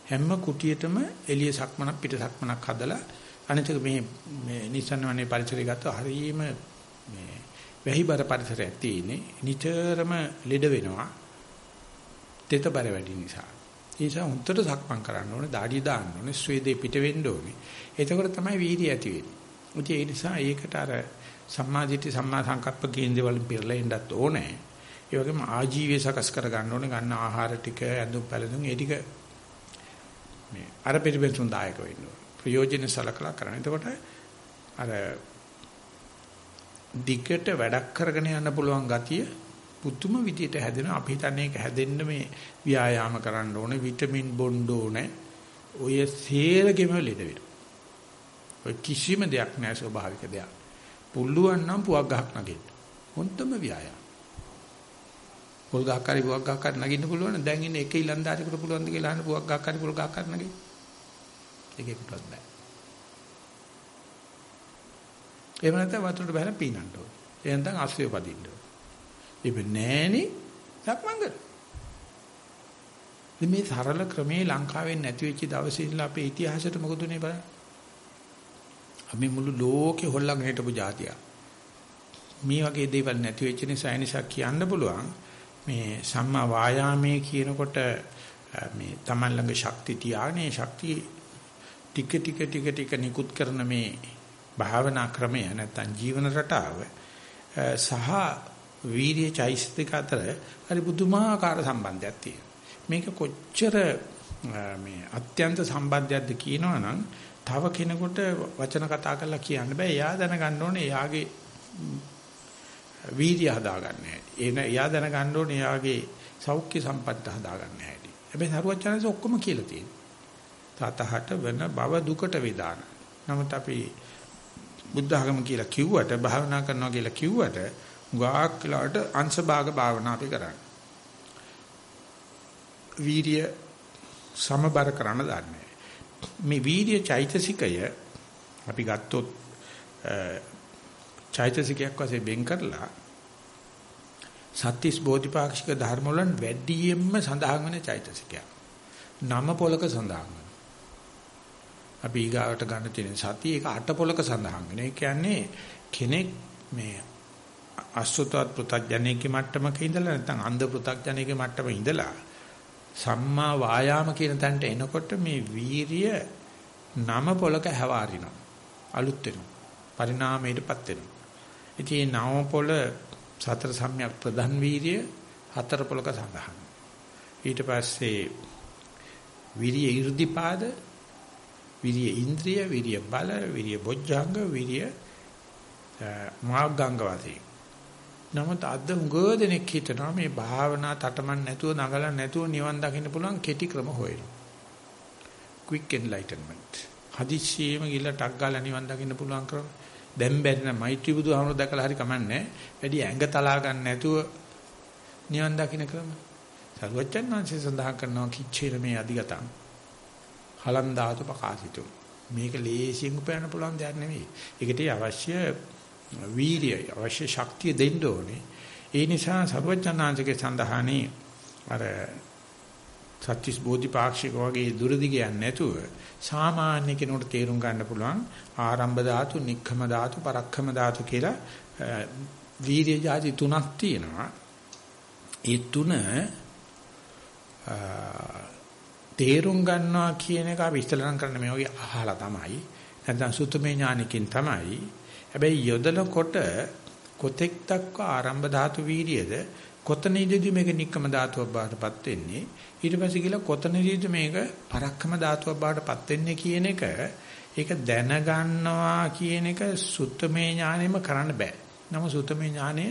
හැම කුටියටම එළිය සක්මනක් පිට සක්මනක් හදලා අනිත් මේ මේ නිසන්වනේ පරිසරය ගත්ත හරීම මේ වැහිබර පරිසරයක් තියෙන්නේ. නිතරම ලෙඩ වෙනවා. තෙතබර වැඩි නිසා. ඒ නිසා හුත්තට සක්මන් කරන්න ඕනේ, দাঁඩිය දාන්න ඕනේ, ස්වේදේ පිට වෙන්න ඕනේ. එතකොට තමයි වීර්යය ඇති වෙන්නේ. ඒ නිසා ඒකට අර සම්මාදිට්ඨි සම්මා සංකප්ප කේන්ද්‍ර වලින් පිරලා ඉන්නත් ඕනේ. ඒ වගේම ආජීවය සකස් කර ගන්න ඕනේ. ගන්න ආහාර ටික, ඇඳුම් පැළඳුම් ඒ ටික මේ අර පිළිබඳුන් දායක වෙන්න ඕනේ. ප්‍රයෝජන සලකලා කරන්න. එතකොට අර දිගට වැඩක් කරගෙන යන්න පුළුවන් ගතිය පුදුම විදියට හැදෙනවා. අපි හිතන්නේ ඒක හැදෙන්න මේ ව්‍යායාම කරන්න ඕනේ, විටමින් බොන්න ඕනේ. ඔය සේරගෙම ලෙඩ වෙනවා. ඔය කිසිම දෙයක් නෑ ස්වභාවික දෙයක්. පුළුවන් නම් පුවක් ගහක් නගින්න. හොන්තම ව්‍යායාම. පොල් ගහක් හරි පුවක් ගහක් හරි නගින්න පුළුවන් නම් දැන් ඉන්නේ එක ඉලන්දාරියකට පුළුවන් ද කියලා අහන්න පුවක් ගහක් හරි පොල් ගහක් හරි නගින්න. ඒකෙකටවත් බෑ. එහෙම නැත්නම් වතුරට බහලා පීනන්න ඕනේ. එහෙනම් අස්සය පදින්න. ඉබ නෑනේ සක්මන් කර. මේ සරල ක්‍රමේ ලංකාවෙන් නැති වෙච්ච දවසේ ඉඳලා අපේ ඉතිහාසයට මොකද උනේ බලන්න. අපි මුළු ලෝකේ හොල්ලන් හිටපු જાතිය. මේ වගේ දේවල් නැති වෙච්ච නිසා ඒ නිසා කියන්න පුළුවන් මේ සම්මා වායාමයේ කියනකොට මේ Taman ළඟ ශක්තිය තියානේ ශක්තිය ටික ටික ටික ටික නිකුත් කරන මේ භාවනා ක්‍රමය නැත්නම් ජීවන රටාව සහ වීර්ය චෛසික අතර හරි බුදුමාකාර සම්බන්ධයක් තියෙනවා. මේක කොච්චර මේ අත්‍යන්ත සම්බන්ධයක්ද කියනවනම් තව කෙනෙකුට වචන කතා කරලා කියන්න බෑ. එයා දැනගන්න ඕනේ එයාගේ වීර්ය හදාගන්න හැටි. එන එයා දැනගන්න ඕනේ එයාගේ සෞඛ්‍ය සම්පත්ත හදාගන්න හැටි. හැබැයි සරුවචනන්ස ඔක්කොම කියලා තියෙනවා. තතහට වෙන බව දුකට වේදාන. නමුත් අපි බුද්ධ ආගම කියලා කිව්වට භාවනා කරනවා කියලා කිව්වට ගාක් කියලාට අංශභාග භාවනා අපි කරන්නේ. වීර්ය සමබර කරන්න දන්නේ. මේ වීර්ය චෛතසිකය අපි ගත්තොත් චෛතසිකයක් වශයෙන් වෙන් කරලා සත්‍තිස් බෝධිපාක්ෂික ධර්ම වලින් වැඩියෙන්ම සඳහන් වෙන චෛතසිකයක්. නම පොලක සඳහන් අපි ඊගාවට ගන්න තියෙන සතිය ඒක අට පොලක සඳහන් වෙන. ඒ කියන්නේ කෙනෙක් මේ අසුතවත් පෘථග්ජනේකේ මට්ටමක ඉඳලා නැත්නම් අන්ධ පෘථග්ජනේකේ මට්ටමක ඉඳලා සම්මා වායාම කියන තැනට එනකොට මේ වීරිය නම පොලක හැවාරිනවා. අලුත් වෙනවා. පරිණාමයටපත් වෙනවා. ඉතින් මේ නව පොල සතර සම්‍යක් ප්‍රධාන වීරිය හතර පොලක සඳහන්. ඊට පස්සේ විරිය 이르දිපාද විරිය ඉන්ද්‍රිය විරිය බල විරිය බොජ්ජංග විරිය මාර්ගාංග වාදී නමුත් අද උගෝ දෙනෙක් හිටනවා මේ භාවනා තටමන් නැතුව නගලන් නැතුව නිවන් දකින්න පුළුවන් කෙටි ක්‍රම හොයනවා. Quick enlightenment. හදිස්සියෙම ගිහලා ටක් ගාලා නිවන් දකින්න පුළුවන් ක්‍රම. දැන් බැරි නම් මෛත්‍රී බුදුහාමුදුර දැකලා හරි කමන්නේ. වැඩි ඇඟ තලා ගන්න නැතුව නිවන් දකින්න ක්‍රම. සරුවච්චන් වහන්සේ සඳහන් කරනවා කිච්චේර මේ අධිගතං. හලන් ධාතු ප්‍රකාශිතෝ. මේක ලේසියෙන් උපයන්න පුළුවන් දෙයක් නෙවෙයි. ඒකට අවශ්‍ය වීරිය අවශ්‍ය ශක්තිය දෙන්න ඕනේ. ඒ නිසා සරුවච්චන්හන්සේගේ සඳහානේ අර සත්‍තිස් බෝධිපාක්ෂික වගේ දුරදිග යන්නේ නැතුව සාමාන්‍ය කෙනෙකුට තේරුම් ගන්න පුළුවන් ආරම්භ ධාතු, නික්ඛම ධාතු, පරක්ඛම ධාතු කියලා වීර්ය જાති තුනක් තියෙනවා. ඒ තුන තේරුම් ගන්නවා කියන එක අපි ඉස්සලනම් කරන්න මේ වගේ අහලා තමයි. නැත්නම් සුත්තමේ ඥානකින් තමයි. හැබැයි යොදනකොට කොතෙක් දක්වා ආරම්භ ධාතු වීර්යද කොතනදීදී මේක නික්කම ධාතුවක් බාටපත් වෙන්නේ ඊට පස්සේ කියලා කොතනදීද මේක පරක්කම ධාතුවක් බාටපත් වෙන්නේ කියන එක ඒක දැනගන්නවා කියන එක සුත්තමේ ඥානෙම කරන්න බෑ. නම සුත්තමේ ඥානෙ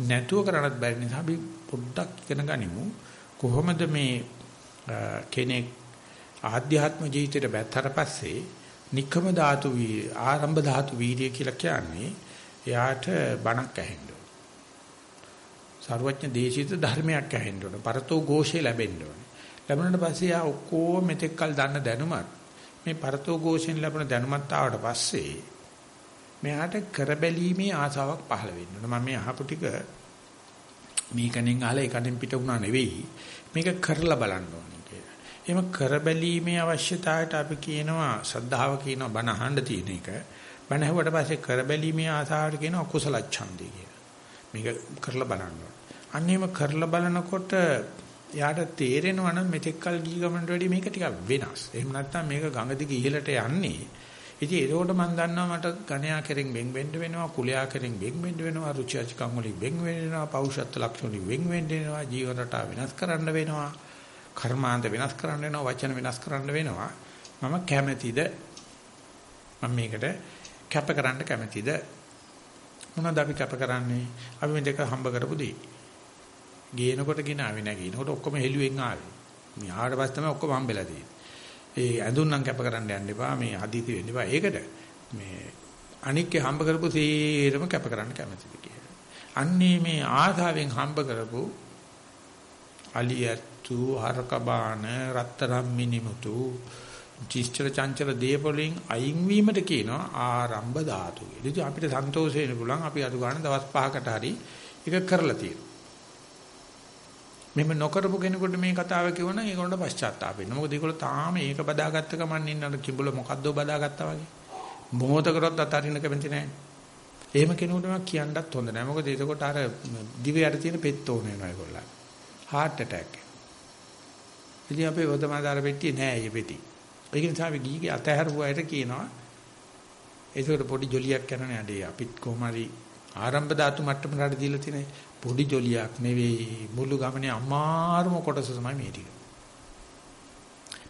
නැතුව කරන්නත් බැරි නිසා අපි පොඩ්ඩක් ඉගෙන ගනිමු. කොහොමද මේ කෙනෙක් ආධ්‍යාත්ම ජීවිතයට බැත්තර පස්සේ නික්කම ධාතු ආරම්භ ධාතු වීර්ය කියලා කියන්නේ එයාට බණක් ඇහෙන්න ඕන. සර්වඥ දේශිත ධර්මයක් ඇහෙන්න ඕන. පරතෝ ഘോഷේ ලැබෙන්න ඕන. ලැබුණාට පස්සේ ආ ඔක්කොම මෙතෙක්කල් දන්න දැනුමත් මේ පරතෝ ഘോഷෙන් ලැබුණ දැනුමත් ආවට පස්සේ මෙයාට කරබැලීමේ ආසාවක් පහළ වෙන්න ඕන. මම මේ අහපු ටික මේ කණෙන් අහලා ඒ කණෙන් පිට වුණා නෙවෙයි. මේක කරලා බලන්න ඕන. කියලා. එහෙම කරබැලීමේ අවශ්‍යතාවයට අපි කියනවා සද්ධාව කියනවා බණ අහන්න තියෙන එක. බණ ඇහුවට පස්සේ කරබැලීමේ ආසාවට කියනවා කුසල ඡන්දය කියලා. මේක කරලා බලන්න ඕනේ. අන්නේම කරලා බලනකොට යාට තේරෙනවා නම් මෙතෙක් කල් ගිය ගමනට වැඩිය මේක ටිකක් වෙනස්. එහෙම නැත්නම් මේක ගඟ දිගේ ඉහළට යන්නේ. ඉතින් ඒකෝට මම දන්නවා මට ගණයා කෙරෙන් වෙන් වෙන්න වෙනවා, කුලයා කෙරෙන් වෙන් වෙන්න වෙනවා, රුචි අචිකම් වලින් වෙන් වෙනවා, පෞෂත්ව ලක්ෂණ වලින් වෙන් වෙන්න වෙනවා, ජීවන රටාව වෙනස් කරන්න වෙනවා, කර්මාන්ත වෙනස් කරන්න වෙනවා, වචන වෙනස් කරන්න වෙනවා. මම කැමැතිද මම මේකට කැප කරන්න කැමැතිද මොනවද අපි කැප කරන්නේ අපි මේ දෙක හම්බ කරපු දෙයි ගේනකොට ගෙනාවේ නැහැ. ගේනකොට ඔක්කොම හෙළුවෙන් ආවේ. මේ ආවට පස්සේ තමයි ඔක්කොම හම්බෙලා තියෙන්නේ. ඒ ඇඳුම් නම් කැප කරන්න යන්න එපා. මේ හදිසි වෙන්න එපා. ඒකට මේ අනික්කේ හම්බ කරපු සේරම කැප කරන්න කැමතිද කියලා. අන්නේ මේ ආසාවෙන් හම්බ කරපු අලියත්තු හරකබාන රත්තරම් මිනිමුතු චිස්චර චංචල දේපොලින් අයින් වීමට කියනවා ආරම්භ ධාතු කියලා. ඉතින් අපිට සන්තෝෂ වෙන්න පුළුවන් අපි අද ගන්න දවස් 5කට හරි ඒක කරලා තියෙනවා. මෙහෙම නොකරපු කෙනෙකුට මේ කතාව කියවනම් ඒගොල්ලන්ට පශ්චාත්තාප වෙනවා. මොකද ඒගොල්ලෝ තාම ඒක බදාගත්ත ගමන් ඉන්න අර කිඹුල මොකද්දෝ බදාගත්තා වගේ. මොහොතකටවත් අතාරින්න කැමති නැහැ. එහෙම කෙනෙකුට මම කියන්නත් හොඳ නැහැ. මොකද එතකොට අර දිවයට තියෙන පෙත් ඕන වෙනවා ඒගොල්ලන්. Heart attack. ඉතින් අපේ වදමාදාර පෙට්ටිය නෑ මේ පෙටි. ඒක නිසා අපි ගීගේ අතහැරපු අයට කියනවා ඒකට පොඩි ජොලියක් කරන යඩේ අපිත් කොහොම හරි ආරම්භ ධාතු මට්ටමකට දීලා තියෙන පොඩි ජොලියක් නෙවෙයි මුළු ගමනේ අමාරුම කොටස තමයි මේ ටික.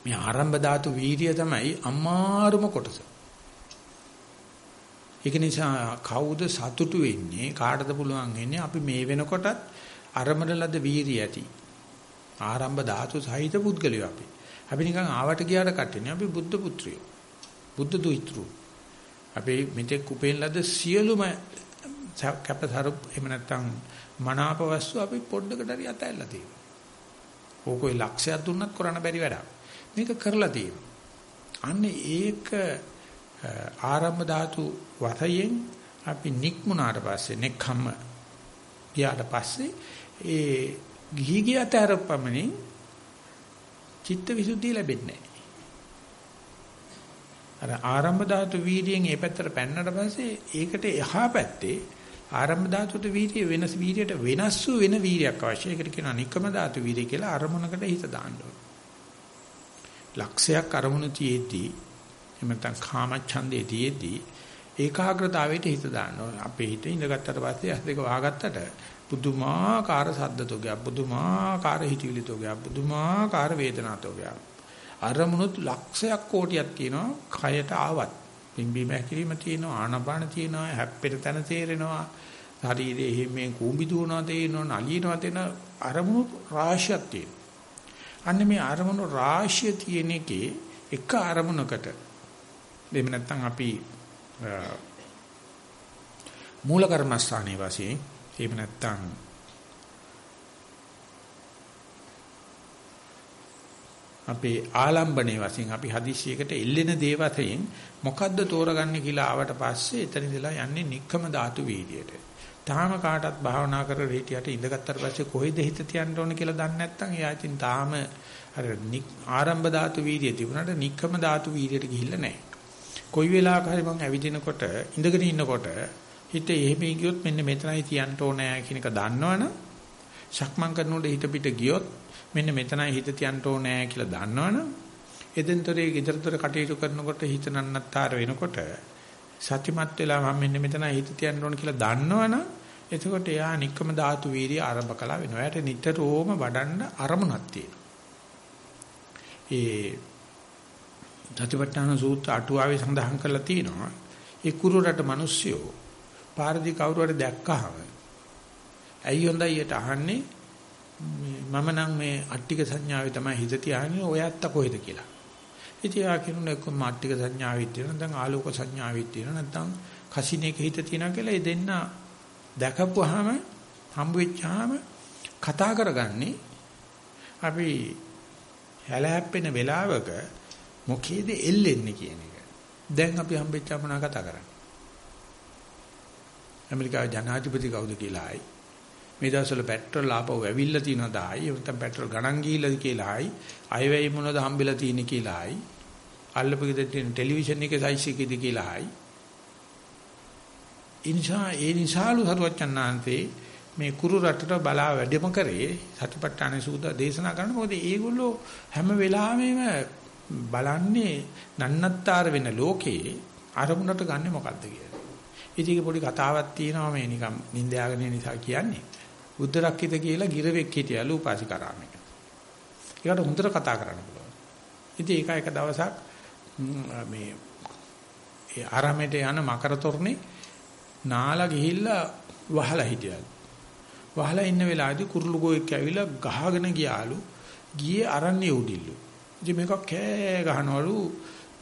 මේ ආරම්භ ධාතු වීර්ය තමයි අමාරුම කොටස. ඒක නිසා කවුද සතුටු වෙන්නේ කාටද පුළුවන් වෙන්නේ අපි මේ වෙනකොටත් අරමඩ ලද වීර්ය ඇති. ආරම්භ ධාතු සහිත පුද්ගලයෝ අපි. අපි නිකන් ආවට ගියාට කටිනේ අපි බුද්ධ පුත්‍රයෝ. බුද්ධ දුහිතෘ. අපි මෙතෙක් උපෙන් ලද සියලුම කැපතර එහෙම නැත්නම් මනාප වස්තු අපි පොඩ්ඩකට හරි අතහැරලා තියෙනවා. ඕකේ ලක්ෂයක් දුන්නත් කරන්න බැරි වැඩක්. මේක කරලා තියෙනවා. අන්න ඒක ආරම්භ ධාතු වතයෙන් අපි නික්මුණාට පස්සේ නෙක්ඛම්ම ගියාට පස්සේ ඒ ගිහි ගියත අරපමණින් චිත්ත විසුද්ධිය ලැබෙන්නේ නැහැ. අර ආරම්භ ධාතු වීර්යයෙන් ඒ පැත්තට පැන්නට පස්සේ ඒකට එහා පැත්තේ ආරම්භ ධාතුට වීර්ය වෙනස් වීර්යයට වෙනස් වූ වෙන වීර්යයක් අවශ්‍යයි. ඒකට කියනවා නික්කම ධාතු වීර්ය කියලා අරමුණකට හිත දාන්න ලක්ෂයක් අරමුණු තියේදී එහෙම නැත්නම් කාම ඡන්දේ තියේදී ඒකාග්‍රතාවයට හිත දාන්න ඕනේ. අපේ හිත ඉඳගත්තට පස්සේ ඇස් දෙක වහගත්තට පුදුමාකාර සද්දතෝගයක් පුදුමාකාර හිතවිලිතෝගයක් පුදුමාකාර වේදනාතෝගයක් අරමුණුත් ලක්ෂයක් කෝටියක් තියෙනවා කයට ආවත්. පිම්බීම හැකිලිම තියෙනවා ආනපාන තියෙනවා හැප්පෙන තැන තේරෙනවා. ශරීරයේ හිමේ කූඹි දුවනවා තේරෙනවා නලියනවා තේන අරමුණු රාශියක් තියෙනවා. අන්න මේ අරමුණු රාශිය තියෙන එකේ එක අරමුණකට දෙන්න නැත්නම් අපි මූල කර්මස්ථානයේ වශයෙන් එහෙම නැත්නම් අපේ ආලම්බණේ වශයෙන් අපි හදිස්සියකට එල්ලෙන දේ වශයෙන් මොකද්ද තෝරගන්නේ කියලා ආවට පස්සේ එතන ඉඳලා යන්නේ නික්කම ධාතු වීදියට. තාම කාටත් භාවනා කරලා හිටියට ඉඳගත්තට පස්සේ කොහෙද හිත තියන්න ඕන කියලා දන්නේ නැත්නම් එයා ඉතින් තාම අර ආරම්භ ධාතු වීදිය තිබුණාට නික්කම ධාතු වීදියට ගිහිල්ලා නැහැ. කොයි වෙලාවක හරි මම ඇවිදිනකොට ඉඳගෙන ඉන්නකොට හිත එහෙම ගියොත් මෙන්න මෙතනයි තියන්න ඕනෑ කියන එක දන්නවනම් සක්මන් කරනකොට හිත පිට ගියොත් මෙන්න මෙතනයි හිත තියන්න ඕනෑ කියලා දන්නවනම් එදෙන්තරේ ගෙදරතර කටයුතු කරනකොට හිත නන්නත්තර වෙනකොට සත්‍යමත් වෙලා මම මෙන්න මෙතනයි හිත තියන්න ඕන කියලා දන්නවනම් එතකොට එයා නික්කම ධාතු වීර්ය ආරම්භ කළා වෙනවා. එයාට නිතරම වඩන්න අරමුණක් තියෙනවා. ඒ දතිපට්ඨාන සූත්‍ර අටුවාවේ සඳහන් කරලා තියෙනවා. ඒ කුරුරට මිනිස්සුયો පාරදී කවුරු හරි දැක්කහම ඇයි හොඳයියට අහන්නේ මම නම් මේ අට්ටික සංඥාවේ තමයි හිත තියාගෙන ඔය ඇත්ත කොහෙද කියලා. ඉතින් ආ කියනවා එක්ක මාට්ටික සංඥාවෙත් තියෙනවා නැත්නම් ආලෝක සංඥාවෙත් තියෙනවා නැත්නම් කසිනේක හිත තියෙනවා කියලා ඒ දෙන්න දැකපුවාම හම්බ වෙච්චාම කතා කරගන්නේ අපි හැලහැප්පෙන වෙලාවක මොකේද එල්ලෙන්නේ කියන එක. දැන් අපි හම්බෙච්චාම නා කතා කරන්නේ. ඇමරිකාවේ ජනාධිපති කවුද කියලායි මේ දවස්වල පෙට්‍රල් ආපහු ඇවිල්ලා තියෙනවද ආයි. නැත්නම් පෙට්‍රල් ගණන් ගිහිල්ලාද කියලායි අයවැය මොනවද හම්බෙලා තියෙන්නේ කියලායි අල්ලපු ගෙදර තියෙන ටෙලිවිෂන් එකේ සයිස් එකේද කියලායි ඉන්ෂා ඒ නිසාලු සරුවචන්නාන්තේ මේ කුරු රටට බලා වැඩම කරේ සතිපට්ඨාන සූද දේශනා කරන මොකද ඒගොල්ලෝ හැම වෙලාවෙම බලන්නේ නන්නත්තර වෙන ලෝකේ අරමුණට ගන්නෙ මොකද්ද කියලා. ඉතින් ඒක පොඩි කතාවක් තියෙනවා මේ නිකම් නිින්ද යාගෙන නිසා කියන්නේ. බුද්ධ රක්කිත කියලා ගිරවෙක් හිටියලු උපාසිකාරාමයක. ඒකට හොඳට කතා කරන්න පුළුවන්. ඉතින් ඒක එක දවසක් මේ ඒ ආරාමයට යන මකර තොරණේ නාලා ගිහිල්ලා වහලා හිටියලු. වහලා ඉන්න වෙලාවේදී කුරුළු ගෝයෙක් ඇවිල්ලා ගහගෙන ගියාලු. ගියේ අරන්නේ උඩිල්ලු. ඉතින් මේක කෑ ගහනවලු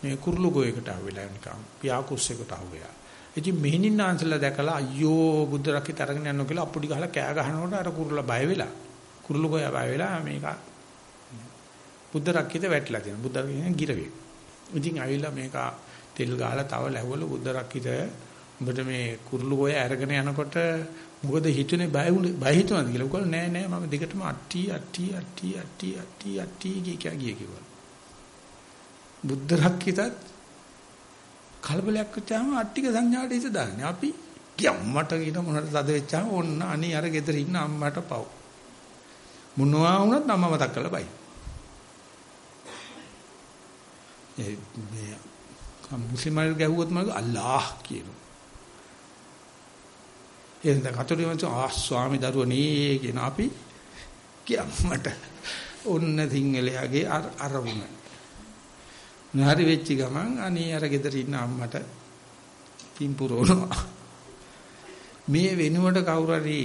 මේ කුරුළු ගෝයකට අහුවෙලා නිකන් පියාකුස්සෙකුට අහුවෙලා. ඉතින් මෙහෙණින් ආන්සලා දැකලා අයියෝ බුද්ධ රකිත අරගෙන යනවා කියලා අප්පුඩි ගහලා කෑ ගහනකොට අර කුරුල්ලා බය වෙලා කුරුළු ගෝයා බය වෙලා මේක බුද්ධ රකිත වැටලා තියෙනවා බුද්ධ රකිත ගිරවේ ඉතින් ඇවිල්ලා මේක තෙල් ගාලා තව ලැබවල බුද්ධ රක්කිත උඹට මේ කුරුළු ඔය අරගෙන යනකොට මොකද හිතුනේ බය බය හිතුණාද කියලා. උගල නෑ නෑ මම දිගටම අට්ටි අට්ටි අට්ටි අට්ටි අට්ටි අට්ටි කිය කිය කිව්වා. බුද්ධ රක්කිතත් කලබලයක් වෙච්චාම අට්ටික සංඥාට ඉත දාන්නේ. අපි යම්මට කියන මොනකට තද වෙච්චාම ඕන්න අනේ අර ගෙදර ඉන්න අම්මට පව්. මොනවා වුණත් අම්මා මතක් කරලා බයි. ඒ මේ මුස්ලිම් අය ගැහුවොත් මම අල්ලාහ් කියනවා. එහෙනම් කතෝලිකයන්ට ආ ස්වාමි දරුවනේ කියන අපි කියම්මට ඔන්න සිංහලයාගේ අරමුණ. නහරි වෙච්ච ගමන් අනේ අර ගෙදර ඉන්න අම්මට පිම්පුරෝනවා. මේ වෙනුවට කවුරු හරි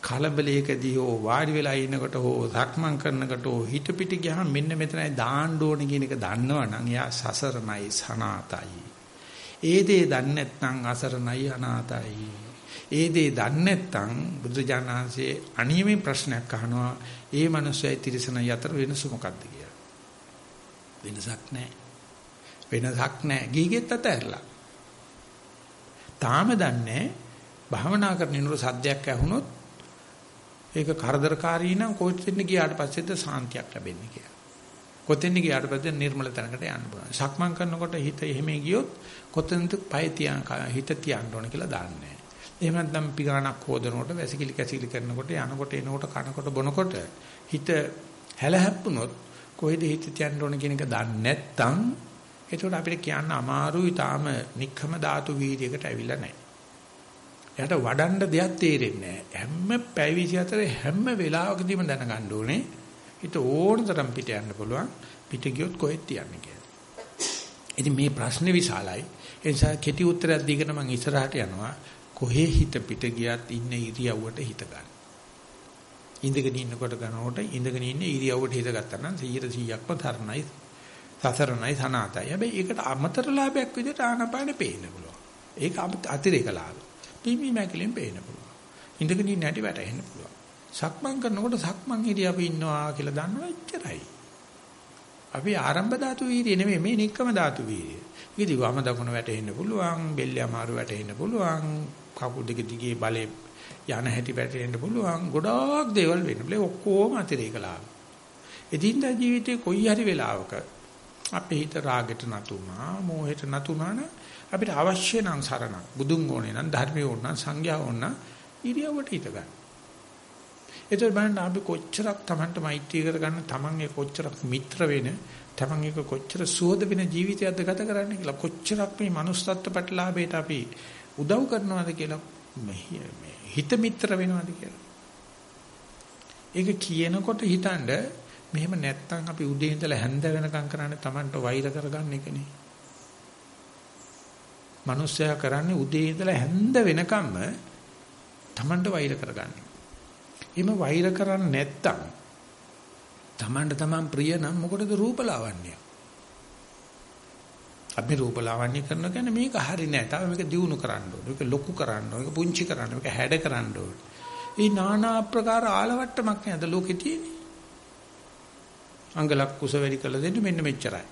කලබලයකදී හෝ වාඩි වෙලා ඉනකොට හෝ සක්මන් කරනකොට හෝ හිත පිට ගියාම මෙන්න මෙතනයි දාන්න ඕනේ කියන එක දන්නවනම් එයා සසරණයි සනාතයි. ඒ දේ දන්නේ නැත්නම් අසරණයි අනාතයි. ඒ දේ දන්නේ නැත්නම් බුදුජානහන්සේ අනියමින් ප්‍රශ්නයක් අහනවා ඒ මනුස්සයයි තිරසන යතර වෙනස මොකක්ද කියලා. වෙනසක් නැහැ. වෙනසක් නැහැ. ගීගෙත් අතහැරලා. තාම දන්නේ භාවනා කරන ඉන්නකොට සද්දයක් ඇහුනොත් ඒක කරදරකාරී නම් කොහෙන්ද ගියාට පස්සේද සාන්තියක් ලැබෙන්නේ කියලා. කොතෙන්ද ගියාට පස්සේ නිර්මල තැනකට යන්න පුළුවන්. සක්මන් කරනකොට හිත එහෙම ගියොත් කොතෙන්ද පය තියන් හිත තියන්න ඕන කියලා දාන්නේ. එහෙම නැත්නම් පිගානක් හොදනකොට වැසිකිලි කැසිකිලි කරනකොට යනකොට එනකොට කනකොට බොනකොට හිත හැලහැප්පුනොත් කොහෙද හිත තියන්න ඕන කියන එක දන්නේ නැත්නම් එතකොට අපිට කියන්න අමාරුයි තාම නික්කම ධාතු වීර්යයකට ඇවිල්ලා නැහැ. එයාට වඩන්න දෙයක් තේරෙන්නේ නැහැ. හැම පැය 24 හැම වෙලාවකදීම දැනගන්න ඕනේ හිත ඕනතරම් පිට යන්න පුළුවන්. පිට ගියොත් කොහෙද තියන්නේ කියලා. ඉතින් මේ ප්‍රශ්නේ විශාලයි. ඒ නිසා කෙටි උත්තරයක් දීගෙන මම ඉස්සරහට යනවා. කොහේ හිත පිට ගියත් ඉන්න ඉරියව්වට හිත ගන්න. ඉඳගෙන ඉන්නකොට ගන්නකොට ඉඳගෙන ඉන්න ඉරියව්වට හිත ගත්තා නම් 100%ක්ම තරණයි සසරණයි සනාතයි. හැබැයි ඒකට අමතර ලාභයක් විදිහට ආනපානෙ පේන්න පුළුවන්. ඒක අතිරේක ලාභ. පිම්බි මැකලෙන් පේන්න පුළුවන්. ඉඳගෙන ඉන්න හැටි වැටෙන්න පුළුවන්. සක්මන් කරනකොට සක්මන් ඉරියව්ව ඉන්නවා කියලා දන්නවා එච්චරයි. අපි ආරම්භ ධාතු වීර්ය නෙමෙයි මේ නික්කම ධාතු වීර්ය. ඉතින් වම දකුණ වැටෙන්න පුළුවන්, බෙල්ල අමාරු වැටෙන්න පුළුවන්, කකුල් දෙක දිගේ බලේ යන හැටි වැටෙන්න පුළුවන්. ගොඩාක් දේවල් වෙන්න බෑ ඔක්කොම අතිරේක ලාභ. එදින්දා ජීවිතේ කොයි හරි වෙලාවක අපේ හිත රාගෙට නතුනා, මෝහෙට නතුනා නම් අපිට අවශ්‍ය නම් සරණක්. බුදුන් ඕනේ නම් ධර්මය ඕන නම් සංඝයා ඕන නම් ඉරියව්වට හිත ගන්න. ඒතර බලන්න අපි කොච්චරක් Tamanට මෛත්‍රී කරගන්න Taman ඒ කොච්චරක් මිත්‍ර වෙන Taman එක කොච්චර සුවද වෙන ජීවිතයක්ද ගත කරන්න කියලා කොච්චරක් මේ manussත්ත්ව ප්‍රතිලාභයට අපි උදව් කරනවද කියලා හිත මිත්‍ර වෙනවද කියලා. ඒක කියනකොට හිතනද මෙහෙම නැත්තම් අපි උදේ ඉඳලා හැන්ද වෙනකම් කරන්නේ Tamanට වෛර කරගන්න එකනේ. මිනිස්සයා කරන්නේ උදේ ඉඳලා හැන්ද වෙනකම්ම Tamanට වෛර කරගන්නේ. එහෙම වෛර කරන්නේ නැත්තම් Tamanට Taman ප්‍රිය නම් මොකටද රූපලාවන්‍ය? අපි රූපලාවන්‍ය කරන කියන්නේ මේක හරි නෑ. තව මේක දියුණු කරන්න ඕනේ. මේක ලොකු කරන්න ඕනේ. මේක පුංචි කරන්න. මේක හැඩ කරන්න ඕනේ. මේ নানা ආකාර ආලවට්ටමක් නේද ලෝකේ තියෙන්නේ. අංගලක් කුස වැඩි කරලා දෙන්න මෙන්න මෙච්චරයි.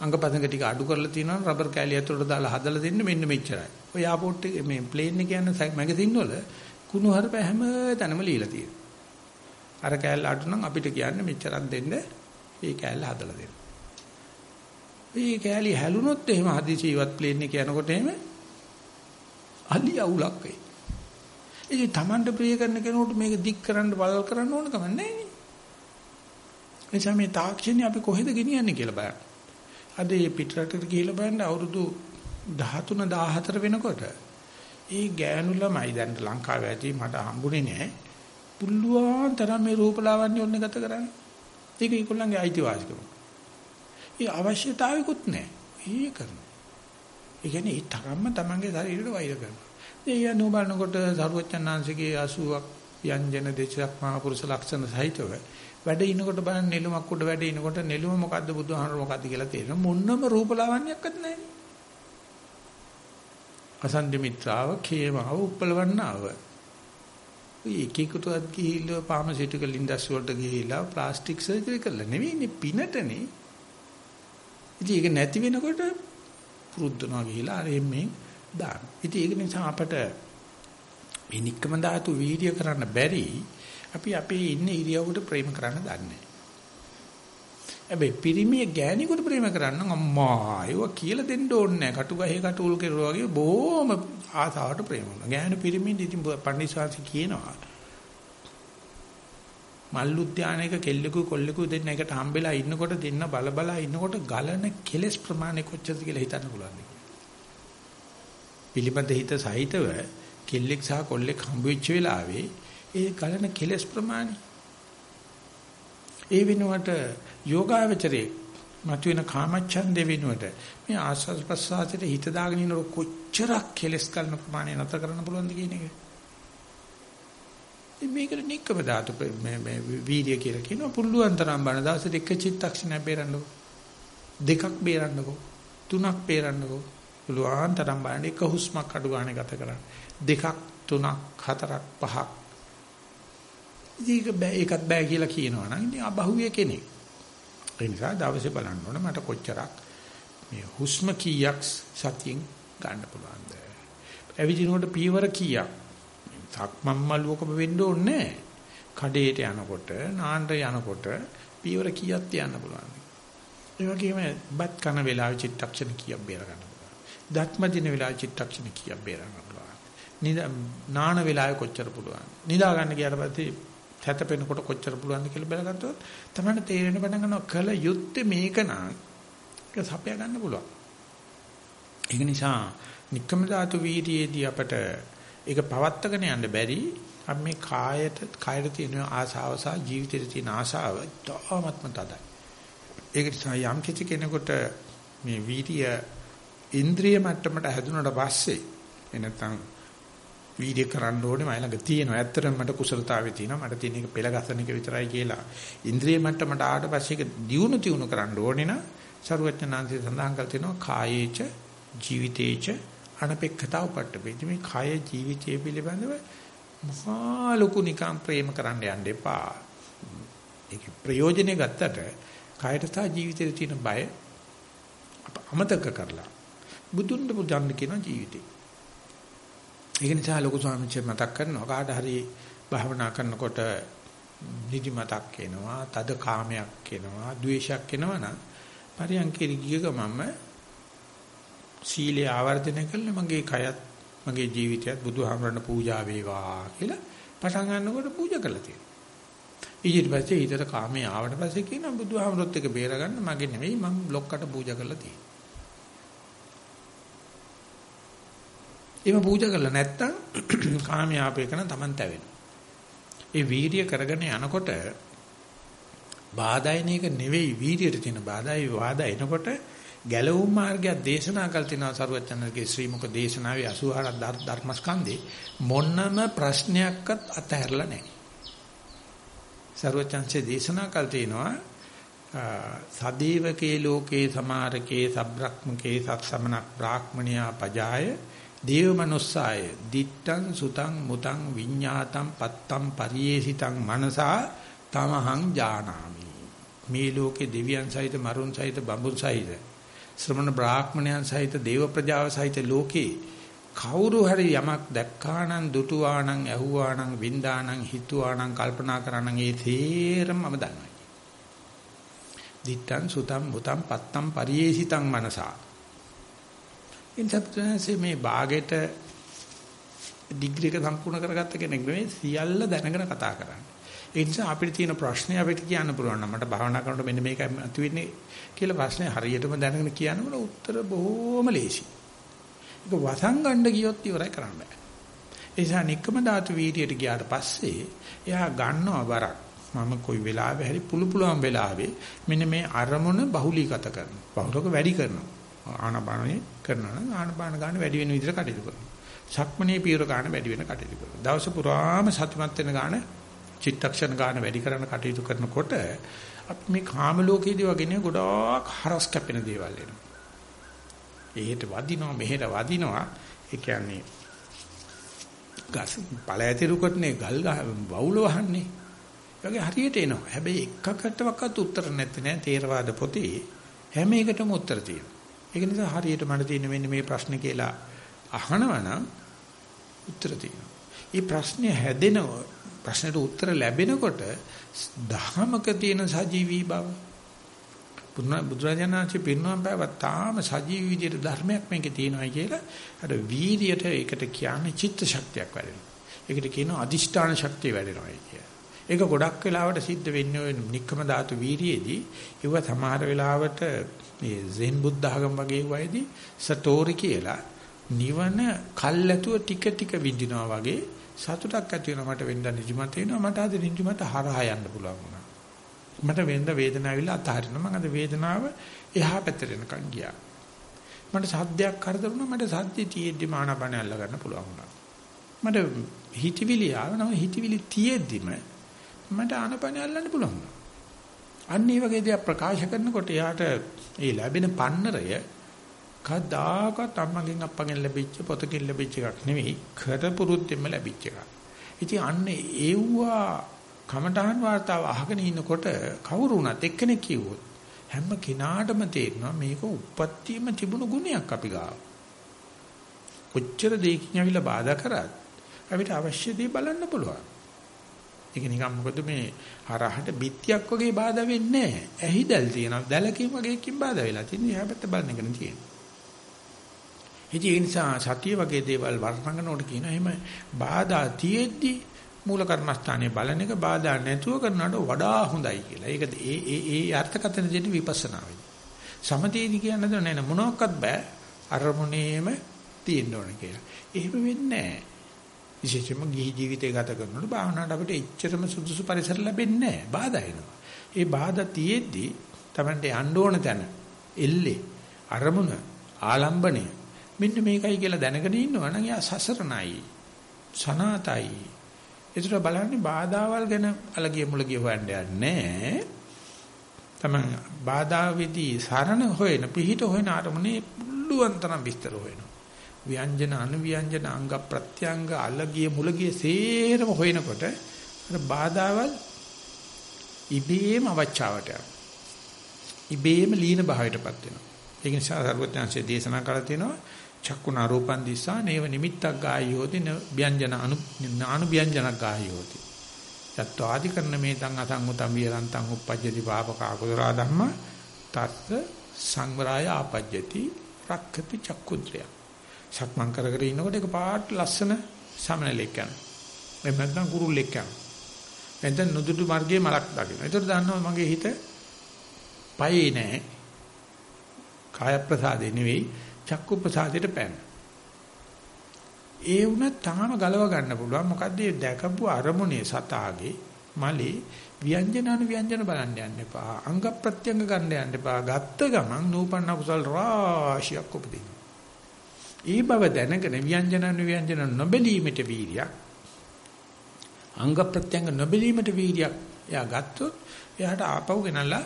අංගපදංග ටික අඩු කරලා තියනවා රබර් කෑලි ඇතුලට දාලා හදලා දෙන්න මෙන්න මෙච්චරයි. ඔය එයාපෝට් එකේ මේ ප්ලේන් එක යන මැගසින් වල කුණු හරප හැම තැනම ලීලා තියෙනවා. අර කෑල්ල අඩු නම් අපිට කියන්නේ මෙච්චරක් දෙන්න ඒ කෑල්ල හදලා දෙන්න. මේ කෑලි හැලුනොත් එහෙම හදිසියවත් ප්ලේන් එක යනකොට එහෙම අලි අවුලක් වෙයි. ඉතින් Tamanට ප්‍රිය කරන කෙනෙකුට මේක දික් කරන්න බලල් කරන්න ඕන කම නැහැ නේ. එනිසා මේ තාක්ෂණي අපි කොහෙද ගෙනියන්නේ කියලා බලන්න. අද මේ පිටරටට ගිහිල්ලා බලන්න අවුරුදු 13 14 වෙනකොට ඒ ගෑනු ළමයි දැන් ලංකාවේ ඇති මට හම්බුනේ නෑ. පුල්ලුවන් තරම් මේ රූපලාවන්‍ය ඔන්න ගත කරන්නේ. ඒක ඒගොල්ලන්ගේ අයිතිවාසිකම. ඒ අවශ්‍යතාවයකුත් නෑ. ඒ කරනවා. ඒ කියන්නේ ඒ තරම්ම තමන්ගේ ශරීරයට වෛර කරනවා. ඒ යන බලනකොට සරුවචනාංශිකේ 80ක් ව්‍යංජන දෙචක් මහා පුරුෂ ලක්ෂණ සහිතව වැඩ ඉනකොට බලන්න නෙළුමක් උඩ වැඩ ඉනකොට නෙළුම මොකද්ද බුදුහාමර මොකද්ද කියලා තේරෙනවා මොන්නම රූපලාවන්‍යයක්වත් නැහැ. අසන්දි මිත්‍රාව කේමාව උප්පලවන්නාව. ඒකේකටවත් ගිහිල්ලා ෆාමසිටිකල් ඉන්ඩස්ට්‍රි වලට ගිහිල්ලා ප්ලාස්ටික් සර්ජරි කරලා නෙවෙයිනේ පිනටනේ. ඉතින් ඒක නැති වෙනකොට පුරුද්දනවා ගිහිලා අර එම්මෙන් දාන. ඉතින් ඒක නිසා අපට මේ නික්කම ධාතු වීර්ය කරන්න බැරි අපි අපේ ඉන්න ඉරියව්වට ප්‍රේම කරන්න දන්නේ හැබැයි පිරිමිය ගෑණියෙකුට ප්‍රේම කරන්න අම්මා ඒව කියලා දෙන්න ඕනේ නැහැ. කටු ගහේ කටුල් කෙරුවා වගේ බොහොම ආසාවට ප්‍රේම කරනවා. ගෑණි පිරිමින් ඉතින් පණ්ඩිතසාසි කියනවා. මල් උද්‍යානයක කෙල්ලෙකු කොල්ලෙකු දෙන්න එකට හම්බෙලා ඉන්නකොට දෙන්න බල බලා ඉන්නකොට ගලන කෙලස් ප්‍රමාණය කොච්චරද කියලා හිතන්න පුළුවන්ද? පිළිබඳ හිත සහිතව කෙල්ලෙක් සහ කොල්ලෙක් හම්බ වෙච්ච වෙලාවේ ඒ ගලන කෙලස් ප්‍රමාණය ඒ වෙනුවට යෝගාවචරේ මතුවෙන කාමච්ඡන්දේ වෙනුවට මේ ආස්වාද ප්‍රසආසයට හිත දාගෙන ඉන්න කොච්චරක් කෙලස් ගන්න ප්‍රමාණය නතර කරන්න පුළුවන්ද කියන එක. මේකට නික්කම ධාතු මේ මේ වීර්ය කියලා කියනවා පුළුවන් තරම් බණ දවසට එක චිත්තක්ෂණයක් බේරන්නකෝ. දෙකක් බේරන්නකෝ. තුනක් බේරන්නකෝ. පුළුවන් තරම් බලන්න එක හුස්මක් අඩු ගන්න ගත කරන්න. දෙකක් තුනක් හතරක් පහක් ඉතින් බෑ ඒකත් බෑ කියලා කියනවා නම් ඉතින් අබහුවේ කෙනෙක්. ඒ නිසා දවසේ බලන්න ඕන මට කොච්චරක් මේ හුස්ම කීයක් සතියෙන් ගන්න පුළුවන්ද? ඇවිදිනකොට පීවර කීයක්? සක්මන් මල්ුවකම වෙන්න ඕනේ කඩේට යනකොට නාන්න යනකොට පීවර කීයක් තියන්න පුළුවන්ද? ඒ වගේම බත් කන වෙලාවේ චිත්තක්ෂණ කීයක් බේර ගන්න පුළුවන්ද? දත්ම දින වෙලාවේ චිත්තක්ෂණ කීයක් බේර ගන්න පුළුවන්ද? නිදා නාන වෙලාවේ කොච්චර පුළුවන්ද? නිදා ගන්න ගියාට පස්සේ තැතපෙනකොට කොච්චර පුළුවන්ද කියලා බලගත්තොත් තමයි තේරෙන පටන් ගන්නවා කල යුත්තේ මේක නම් ඒක සපයා ගන්න පුළුවන්. ඒක නිසා නික්කම ධාතු වීර්යයේදී අපට ඒක පවත්තගෙන යන්න බැරි අපි මේ කායට කායට තියෙන ආසාව සහ ජීවිතේ තියෙන ආසාව තාමත්ම තදයි. ඒක නිසා යම් කිසි කෙනෙකුට මේ වීර්ය ඉන්ද්‍රිය මට්ටමට හැදුනට පස්සේ එනතන් වීර්ය කරන්න ඕනේ මයි ළඟ තියෙනවා. ඇත්තටම මට කුසලතාවය තියෙනවා. මට තියෙන එක පෙළ ගසන එක විතරයි කියලා. ඉන්ද්‍රිය මට්ටමට ආවට පස්සේ ඒක දියුණු තියුණු කරන්න ඕනේ නම් ਸਰුවචනාංශය සඳහන් කර තිනවා කායේච ජීවිතේච අනපේක්ෂතාව පට්ටපෙදි මේ කාය ජීවිතයේ පිළිබඳව මහා ලොකු නිකම් ප්‍රේම කරන්න යන්න එපා. ඒක ප්‍රයෝජනෙ ගත්තට කායට සහ ජීවිතේ තියෙන බය අමතක කරලා බුදුන් දුන්න කියන ජීවිතේ ඒක නිසා ලොකු ස්වාමීන් වහන්සේ මතක් කරනවා කාට හරි භාවනා කරනකොට නිදි මතක් එනවා, තද කාමයක් එනවා, ද්වේෂයක් එනවා නම් පරියන්කේ ගිය ගමන්ම සීලය ආවර්ජනය කළා මගේ කයත් මගේ ජීවිතයත් බුදුහාමරණ පූජා වේවා කියලා පටන් ගන්නකොට පූජා කළා තියෙනවා. ඊට පස්සේ ඊතර කාමයේ ආවට පස්සේ කියනවා බුදුහාමරොත් එක බේරගන්න මගේ නෙවෙයි මම ලොක්කට පූජා කරලා තියෙනවා. එහෙම පූජා කරලා නැත්තම් කාමයාපේකන Taman තැවෙනවා. ඒ වීර්ය කරගෙන යනකොට බාධායින එක නෙවෙයි වීර්යයට තියෙන බාධායි වාදා එනකොට ගැලවුම් මාර්ගයක් දේශනා කළ තිනවා සරුවචනගේ ශ්‍රී මුක දේශනාවේ 84 ධර්මස්කන්ධේ මොන්නම ප්‍රශ්නයක්වත් අතහැරලා නැහැ. සරුවචන්සේ දේශනා කළ තිනවා සදේවකේ ලෝකේ සමාරකේ සබ්‍රක්මකේ සත්සමනක් බ්‍රාහ්මණියා පජාය දේව මනුස්සාය දිත්තං සුතං මුතං විඤ්ඤාතං පත්තං පරියේසිතං මනසා තමහං ජානාමි මේ ලෝකේ දෙවියන් සහිත මරුන් සහිත බඹුන් සහිත ශ්‍රමණ බ්‍රාහ්මණයන් සහිත දේව ප්‍රජාව සහිත ලෝකේ කවුරු හරි යමක් දැක්කානම් දුටුවානම් ඇහුවානම් වින්දානම් හිතුවානම් කල්පනා කරානම් ඒ තේරම මම දන්නවා. දිත්තං සුතං මුතං පත්තං පරියේසිතං මනසා ඉන්සප්තන්සේ මේ ਬਾගෙට ඩිග්‍රී එක සම්පූර්ණ කරගත්ත කෙනෙක් නෙවෙයි සියල්ල දැනගෙන කතා කරන්නේ. ඒ නිසා අපිට තියෙන ප්‍රශ්නේ අපිට කියන්න පුළුවන් නම් මට භාවනා කරනකොට මෙන්න මේක අතුවෙන්නේ කියලා ප්‍රශ්නේ හරියටම දැනගෙන කියනකොට උත්තර බොහොම ලේසි. ඒක වසංගණ්ඩ ගියොත් ඉවරයි කරන්න බෑ. ඒ නිසා නික්කම ධාතු වීර්යයට ගියාට පස්සේ එයා ගන්නවා බරක්. මම කොයි වෙලාවෙ හරි පුළු පුළුවන් වෙලාවෙ මෙන්න මේ අරමුණ බහුලීගත කරනවා. බහුලක වැඩි කරනවා. ආනපානේ කරනවා නම් ආනපාන ගන්න වැඩි වෙන විදිහට කටයුතු කරනවා. සක්මනේ පියවර ගන්න වැඩි වෙන කටයුතු කරනවා. දවස පුරාම සතුටුමත් වෙන ගන්න චිත්තක්ෂණ ගන්න වැඩි කරන කටයුතු කරනකොට අපි මේ කාම ලෝකයේදී වගේ නේ ගොඩාක් හරස් කැපෙන දේවල් එනවා. එහෙට වදිනවා මෙහෙට වදිනවා ඒ කියන්නේ ගස් පළයතිරුකටනේ ගල් වවුල වහන්නේ. ඒ වගේ හරියට එනවා. හැබැයි එකකටවත් උත්තර නැත්තේ නෑ තේරවාද පොතේ හැම එකටම උත්තර තියෙනවා. ඒක නිසා හරියට මට තියෙන මෙන්න මේ ප්‍රශ්නේ කියලා අහනවනම් උත්තර තියෙනවා. මේ ප්‍රශ්නේ හැදෙන ප්‍රශ්නෙට උත්තර ලැබෙනකොට දහමක තියෙන සජීවී බව බුදුරජාණන්සේ පිරිනවම් පෑව තාම සජීවී විදියට ධර්මයක් මේකේ තියෙනවායි කියලා අර වීර්යයට ඒකට කියන්නේ චිත්ත ශක්තියක් වැඩෙනවා. ඒකට කියනවා අදිෂ්ඨාන ශක්තිය වැඩෙනවායි කියලා. ඒක ගොඩක් වෙලාවට සිද්ධ වෙන්නේ ඔය නික්කම ධාතු වීර්යයේදී ඒව සමහර වෙලාවට මේ සෙන් බුද්ධ ආගම වගේ වයිදී සතෝරි කියලා නිවන කල්ැතුව ටික ටික විඳිනවා වගේ සතුටක් ඇති වෙනවා මට වෙන්න නිදිමත එනවා. මට අද නිදිමත හරහා යන්න පුළුවන් වුණා. මට වෙන්න වේදනාව ඇවිල්ලා අතහරිනවා. මම අද වේදනාව එහා පැත්තට එනකන් ගියා. මට සද්දයක් කරදර වුණා මට සද්දේ තියෙද්දි මානපණ අල්ල ගන්න පුළුවන් වුණා. මට හිතවිලි ආවනම් හිතවිලි තියෙද්දිම මට ආනපණ අල්ලන්න පුළුවන් වුණා. අන්න ඒ වගේ දේක් ප්‍රකාශ කරනකොට යාට ඒ ලැබෙන පන්නරය කදාකත් අම්මගෙන් අප්පගෙන් ලැබිච්ච පොතකින් ලැබිච්ච එකක් නෙවෙයි කරපුරුද්දෙන්ම ලැබිච්ච එකක්. ඉතින් අන්න ඒවවා කමඨහන් වார்த்தාව අහගෙන ඉන්නකොට කවුරු වුණත් එක්කෙනෙක් කිව්වොත් හැම කෙනාටම තේරෙනවා මේක උපත්තියම තිබුණු ගුණයක් අපි ගාව. කොච්චර දෙයකින් අවිලා බාධා කරත් අපිට අවශ්‍ය දේ බලන්න පුළුවන්. ඒක නිකන් මොකද මේ හරහට බිත්තියක් වගේ බාධා වෙන්නේ නැහැ. ඇහිදල් තියෙනවා. දැලකින් වගේකින් බාධා වෙලා තියෙන. එහා පැත්ත බලන එකනේ තියෙන්නේ. ඉතින් ඒ නිසා සතිය වගේ දේවල් වර්ණනනකොට කියන එහෙම බාධා තියෙද්දි මූල කර්මස්ථානයේ බලන එක බාධා නැතුව කරනවට වඩා හොඳයි කියලා. ඒක ඒ ඒ ඒ අර්ථකථන දෙන්න විපස්සනා වෙයි. සමතේදී කියන්නේ නෑ නෑ මොනවත් බෑ අරමුණේම තියෙන්න ඕන කියලා. එහෙම වෙන්නේ නෑ. විශේෂයෙන්ම ගිහි ජීවිතය ගත කරනකොට භාවනාවට අපිට එච්චරම සුදුසු පරිසර ලැබෙන්නේ නෑ. බාධා එනවා. ඒ බාධා තියෙද්දි Tamante යන්න ඕන තැන එල්ලේ අරමුණ ආලම්බණය මෙන්න මේකයි කියලා දැනගෙන ඉන්නවා නම් එයා සසරණයි සනාතයි. ඒතර බලන්නේ බාධාවල් ගැන අලගිය මුලගිය හොයන්න යන්නේ තමන් බාධාවේදී සරණ හොයන පිහිට හොයන අරමුණේ පුළුවන් තරම් විස්තර හොයනවා. ව්‍යංජන අනුව්‍යංජන අංග ප්‍රත්‍යංග අලගිය මුලගිය සේරම හොයනකොට අර බාධාවල් ඉබේම අවචාවට ඉබේම ලීන භාවයටපත් වෙනවා. ඒක නිසා සර්වඥාන්සේ දේශනා කරලා තියෙනවා චක්කුණ රූපං දිස්සා නේව නිමිත්තක් ගායෝති ව්‍යංජන අනු නානු ව්‍යංජනක් ගායෝති යත්වාදි කරන මේ තං අසංගතම් විරන්තං උපජ්ජති පාපක අකුසලා ධම්ම තත්ත සංවරය ආපජ්ජති රක්ඛති චක්කුද්‍රය. සක්මන් කර කර ඉන්නකොට ඒක පාට ලස්සන සමනලෙක් යන. එහෙම නැත්නම් කුරුල්ලෙක් යන. එතෙන් නුදුටු මාර්ගයේ මලක් දකින්න. ඒතර දන්නවා මගේ හිත පයේ නෑ. කාය ප්‍රසාදේ නෙවෙයි. චක්කු ප්‍රසාදයට පැන. ඒ වුණත් තාම ගලව ගන්න පුළුවන්. මොකද මේ දැකපු අරමුණේ සතාගේ මලේ ව්‍යංජන අනු ව්‍යංජන බලන්න යන්න එපා. අංග ප්‍රත්‍යංග ගන්න යන්න එපා. ගත්ත ගමන් නූපන්න කුසල් රාශියක් උපදිනවා. ඒ බව දැනගෙන ව්‍යංජන අනු ව්‍යංජන නොබැලීමට වීර්යයක්. අංග ප්‍රත්‍යංග නොබැලීමට වීර්යයක්. එයා ගත්තොත් එයාට ආපහු ගෙනල්ලා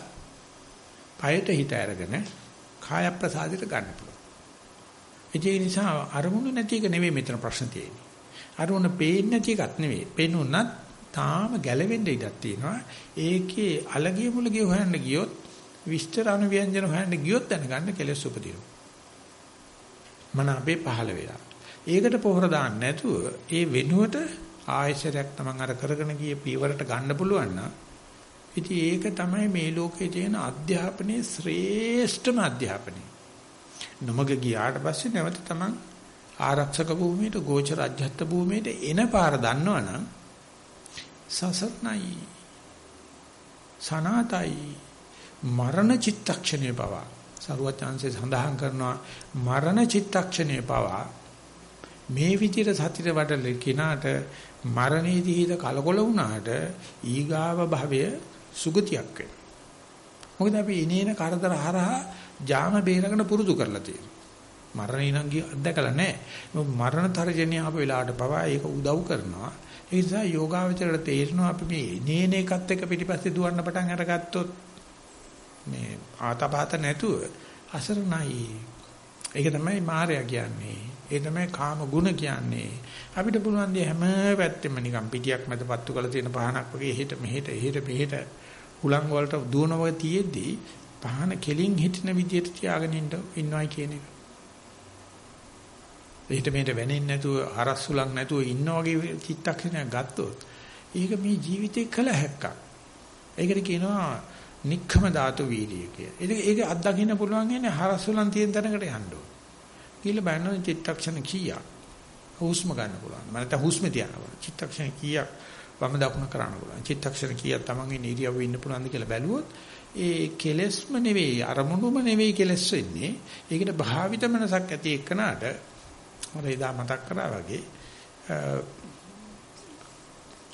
පයට හිත අරගෙන කාය ප්‍රසාදයට ගන්න පුළුවන්. ඒ නිසා අරමුණු නැති එක නෙවෙයි මෙතන ප්‍රශ්න තියෙන්නේ. අරමුණ පේන්නේ නැති එකක් නෙවෙයි. පේනුනත් තාම ගැලවෙන්න ඉඩක් තියෙනවා. ඒකේ අලගිය මුලගිය හොයන්න ගියොත් විස්තර අනුව්‍යංජන හොයන්න ගියොත් දැනගන්න කෙලස් උපදිනවා. මන අපේ පහළ වෙලා. ඒකට පොහොර දාන්න නැතුව ඒ වෙනුවට ආයශරයක් තමන් අර කරගෙන ගිය පීවරට ගන්න පුළුවන් නම් ඉතින් ඒක තමයි මේ ලෝකේ තියෙන අධ්‍යාපනයේ ශ්‍රේෂ්ඨම අධ්‍යාපනය. නොමග ගියාට පස්සේ නැවත තමන් ආරක්ෂක භූමියට ගෝචර අධ්‍යත්ත භූමියට එන පාර දන්නවනම් සසරණයි සනාතයි මරණ චිත්තක්ෂණේ පවා. සරුවචාන්සේ සඳහන් කරනවා මරණ චිත්තක්ෂණේ පවා. මේ විදිහට සතිර වඩල කිනාට මරණයේදී හිත කලකොල වුණාට ඊගාව භවය සුගතියක් වෙනවා. මොකද අපි ඉනේන කරදර හරහා ජාම බේරගෙන පුරුදු කරලා තියෙනවා. මරණේ නම් ගිය අත්දකලා නැහැ. මරණ තරජනිය ආපු වෙලාවට පවා ඒක උදව් කරනවා. ඒ නිසා යෝගාවචරයට තේරෙනවා අපි මේ නේන එකත් එක්ක පිටිපස්සේ දුවන්න පටන් අරගත්තොත් මේ ආතපాత නැතුව අසරණයි. ඒක තමයි මායя කියන්නේ. ඒ තමයි කාම ගුණ කියන්නේ. අපිට පුළුවන් දී හැම පැත්තෙම නිකන් පිටියක් මැද පත්තු කරලා තියෙන පහනක් වගේ එහෙට මෙහෙට එහෙට මෙහෙට හුලං වලට දුවන වගේ තියෙද්දි පහන කෙලින් හිටින විදියට තියාගෙන ඉන්නවයි කියන එක. එහෙට මෙහෙට වෙන්නේ නැතුව අරස්සුලක් නැතුව ඉන්න වගේ චිත්තක්ෂණයක් ගත්තොත් ඒක මේ ජීවිතේ කළ හැක්කක්. ඒකට කියනවා නික්ඛම ධාතු වීර්යය කියලා. ඒක ඒක අත්දකින්න පුළුවන් ඉන්නේ හරස්සුලන් තියෙන තැනකට යන්න ඕන. කියලා බලන චිත්තක්ෂණ කීයක් හුස්ම ගන්න පුළුවන්. මම නැත්නම් හුස්ම තියන්න පුළුවන්. චිත්තක්ෂණ කීයක් වම දකුණ කරන්න පුළුවන්. චිත්තක්ෂණ කීයක් තමන්ගේ ඉරියව්වේ ඉන්න පුළුවන්ද කියලා බැලුවොත් ඒ කෙලෙස්ම නෙවෙයි අරමුණුම නෙවෙයි කෙලස් වෙන්නේ. ඒකට භාවිත මනසක් ඇති එක්කනට අර එදා මතක් කරා වගේ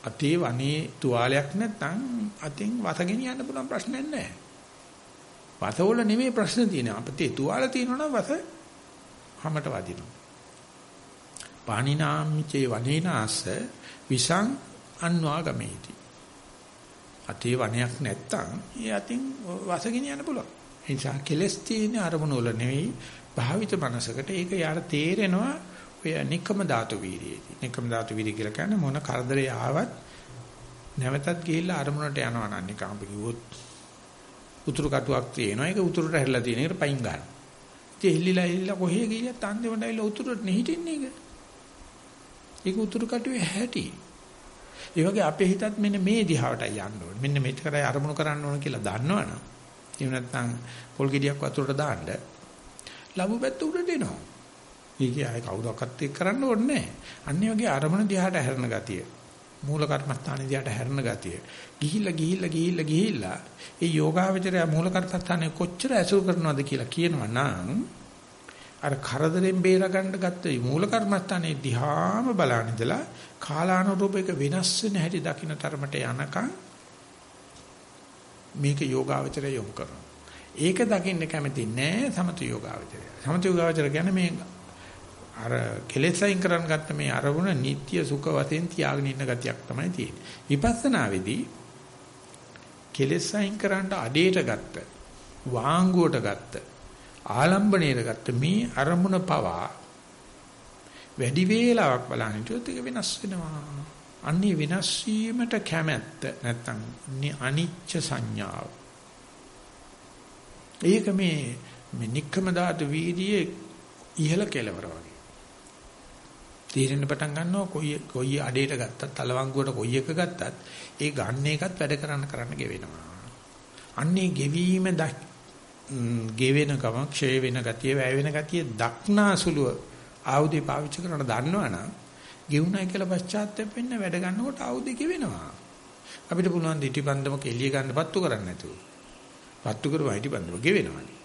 අතේ වනේ තුවාලයක් නැත්නම් අතෙන් වතගෙන යන්න පුළුවන් ප්‍රශ්නයක් නැහැ. වතවල නෙමෙයි ප්‍රශ්න තියෙන්නේ. අපතේ තුවාල තියෙනවා නම් වත හැමත වදිනවා. පාණිනාම්චේ වනේනාස විසං අන්වාගමේති. අතේ වනයක් නැත්තම් ඒ අතින් වසගෙන යන්න පුළුවන්. ඒ නිසා කෙලස් තියෙන අරමුණු වල නෙවෙයි භාවිත මනසකට ඒක යාර තේරෙනවා ඔය නික්කම ධාතු වීර්යයේදී. නික්කම ධාතු වීර්ය කියලා කියන්නේ මොන කරදරේ ආවත් නැවතත් ගිහිල්ලා අරමුණට යනවා නම් නිකන් අපි කිව්වොත් උතුරු කටුවක් තියෙනවා. ඒක උතුරට හැරිලා තියෙන එකට පයින් ගන්න. ඉතින් එල්ලිලා එල්ලිලා කොහේ ගියත් අන්තිමට ඇවිල්ලා උතුරට නෙහිටින්නේ ඒක. ඒක උතුරු කටුවේ හැටි. ඒ වගේ අපේ හිතත් මෙන්න මේ දිහාවටයි යන්න ඕනේ. මෙන්න මෙච්චරයි අරමුණු කරන්න ඕන කියලා දන්නවනම් එහෙම නැත්නම් පොල් ගෙඩියක් වතුරට දාන්න ලැබු පැත්ත උඩට එනවා. ඒක ආයේ කවුරක්වත් එක්ක කරන්න ඕනේ නැහැ. අන්නේ වගේ අරමුණ දිහාට හැරෙන ගතිය. මූල කර්මස්ථානේ දිහාට හැරෙන ගතිය. ගිහිල්ලා ගිහිල්ලා ගිහිල්ලා ගිහිල්ලා ඒ යෝගාවචරය මූල කර්මස්ථානේ කොච්චර ඇසුරු කරනවද කියලා කියනවා නම් අර කරදරෙන් බේර ගන්න ගත්ත මූල කර්මස්ථානේ දිහාම බලන ඉඳලා කාලානුරූපයක වෙනස් වෙන හැටි දකින්න තරමට යනකම් මේක යෝගාවචරය යොමු කරනවා. ඒක දකින්න කැමති නෑ සමත යෝගාවචරය. සමත යෝගාවචර කියන්නේ මේ අර කෙලෙසයින් කරන් ගත්ත මේ අරමුණ නিত্য සුඛ වශයෙන් තියාගෙන ඉන්න ගතියක් තමයි තියෙන්නේ. විපස්සනාවේදී කෙලෙසයින් කරන්ට අඩේට ගත්ත වාංගුවට ගත්ත ආලම්බණයට ගත්ත මේ අරමුණ පවා වැඩි වේලාවක් බලන්න හිටියොත් ඒක වෙනස් වෙනවා. අන්නේ වෙනස් වීමට කැමැත්ත නැත්තම් අනිච්ච සංඥාව. ඒක මේ මේ නික්කම ධාතු වීර්යයේ ඉහළ කෙලවර වගේ. තීරණ පටන් ගන්නවා කොයි කොයි අඩේට ගත්තත් තලවංගුවට කොයි එක ගත්තත් ඒ ගන්න එකත් වැඩ කරන්න කරන්න ගෙවෙනවා. අන්නේ ගෙවීම ගෙවෙන ගම ක්ෂය වෙන ගතිය වැය වෙන ගතිය දක්නාසුලුව ආයුධය පාවිච්චි කරන දන්නවනම් ගෙවුණයි කියලා පශ්චාත්තාප වෙන්න වැඩ ගන්නකොට ආයුධය ගෙවෙනවා. අපිට පුළුවන් දිටිපන්දමක එළිය ගන්න පත්තු කරන්න නැතුව. පත්තු කරුවා හිටිපන්දම ගෙවෙනවානේ.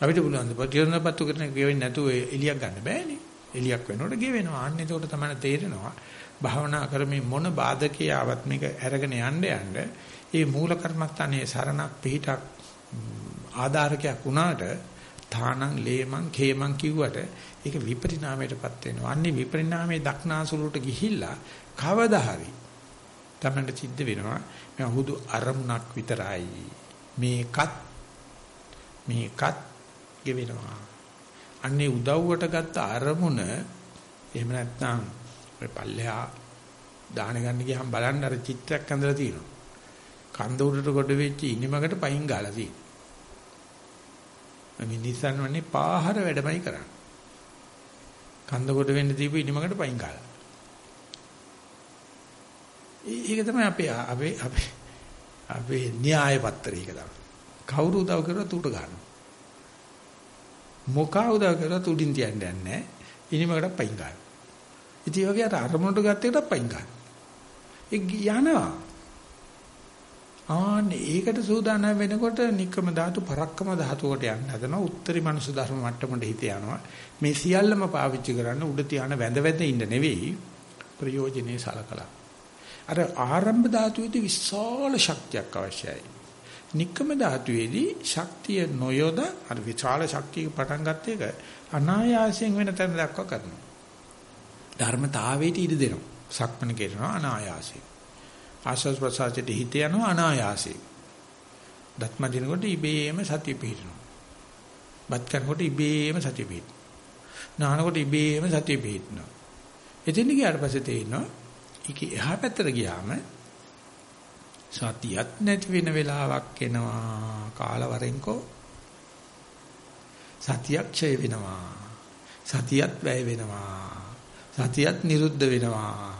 අපිට පුළුවන් ප්‍රතිරණ පත්තු කරන ගෙවෙන්නේ නැතුව එළියක් ගන්න බෑනේ. එළියක් වෙනකොට ගෙවෙනවා. අන්න ඒකට තමයි තේරෙනවා. භාවනා කරමින් මොන බාධකේ ආවත් මේක අරගෙන යන්න යන්න ඒ මූල කර්මස්ථානයේ සරණක් පිහිටක් ආධාරකයක් වුණාට තානං ලේමං khේමං කිව්වට ඒක විපරිණාමයටපත් වෙනවා. අන්නේ විපරිණාමයේ දක්නාසුලුට ගිහිල්ලා කවදා හරි තමන්ට සිද්ධ වෙනවා මේ හුදු අරමුණක් විතරයි. මේකත් මේකත් ගෙවෙනවා. අන්නේ උදව්වට ගත්ත අරමුණ එහෙම නැත්නම් ඔය පල්ලෙහා දාන ගන්න ගියහම බලන්න අර චිත්‍රයක් අඳලා තියෙනවා. කන්ද උඩට කොට වෙච්ච ඉනිමකට පයින් ගාලා තියෙනවා. මේ නිසන් වන්නේ පාහර වැඩමයි කරන්නේ. කන්ද කොට වෙන්න දීපු ඉනිමකට පයින් කාලා. ඒක තමයි අපේ අපේ අපේ අපේ න්‍යාය පත්‍රය ඒක තමයි. කවුරු උදව් කරුවත් උඩ ගන්නවා. මොකා උදව් කරුවත් උඩින් තියන්නේ නැහැ. ඉනිමකට පයින් ගන්නවා. ඉතින් වගේ අර අරමුණට ගත්ත එකට පයින් ගන්නවා. ඒ යනවා. ආන්නේ ඒකට සූදානම් වෙනකොට නික්කම ධාතු පරක්කම ධාතුවට යන්න හදනවා. උත්තරී මනුස්ස ධර්ම මට්ටමට හිත යනවා. මේ සියල්ලම පාවිච්චි කරන්න උඩ තියාන වැඳ වැඳ ඉන්න නෙවෙයි ප්‍රයෝජනේ සලකලා. අර ආරම්භ ධාතුවේදී විශාල ශක්තියක් අවශ්‍යයි. නික්කම ධාතුවේදී ශක්තිය නොයොද අර විශාල ශක්තියක පටන් ගත්ත එක අනායාසයෙන් වෙන තැන දක්වා කරනවා. ධර්මතාවයට ඉඩ දෙනවා. සක්මන කරනවා අනායාසයෙන්. ආස්වාද ප්‍රසආසයට හිත යනවා අනායාසයෙන්. දත්ම දිනකොට ඉබේම සතිය පිහිටනවා. බත් කනකොට ඉබේම සතිය පිහිටනවා. නානකොට ඉබේම සතිය පිහිටනවා. එතෙන් ගියාට පස්සේ තේිනවා ඒක එහා පැත්තට ගියාම සතියක් නැති වෙන වෙලාවක් එනවා කාලවරෙන්කෝ සතියක් ඡය වෙනවා සතියත් වැය වෙනවා සතියත් නිරුද්ධ වෙනවා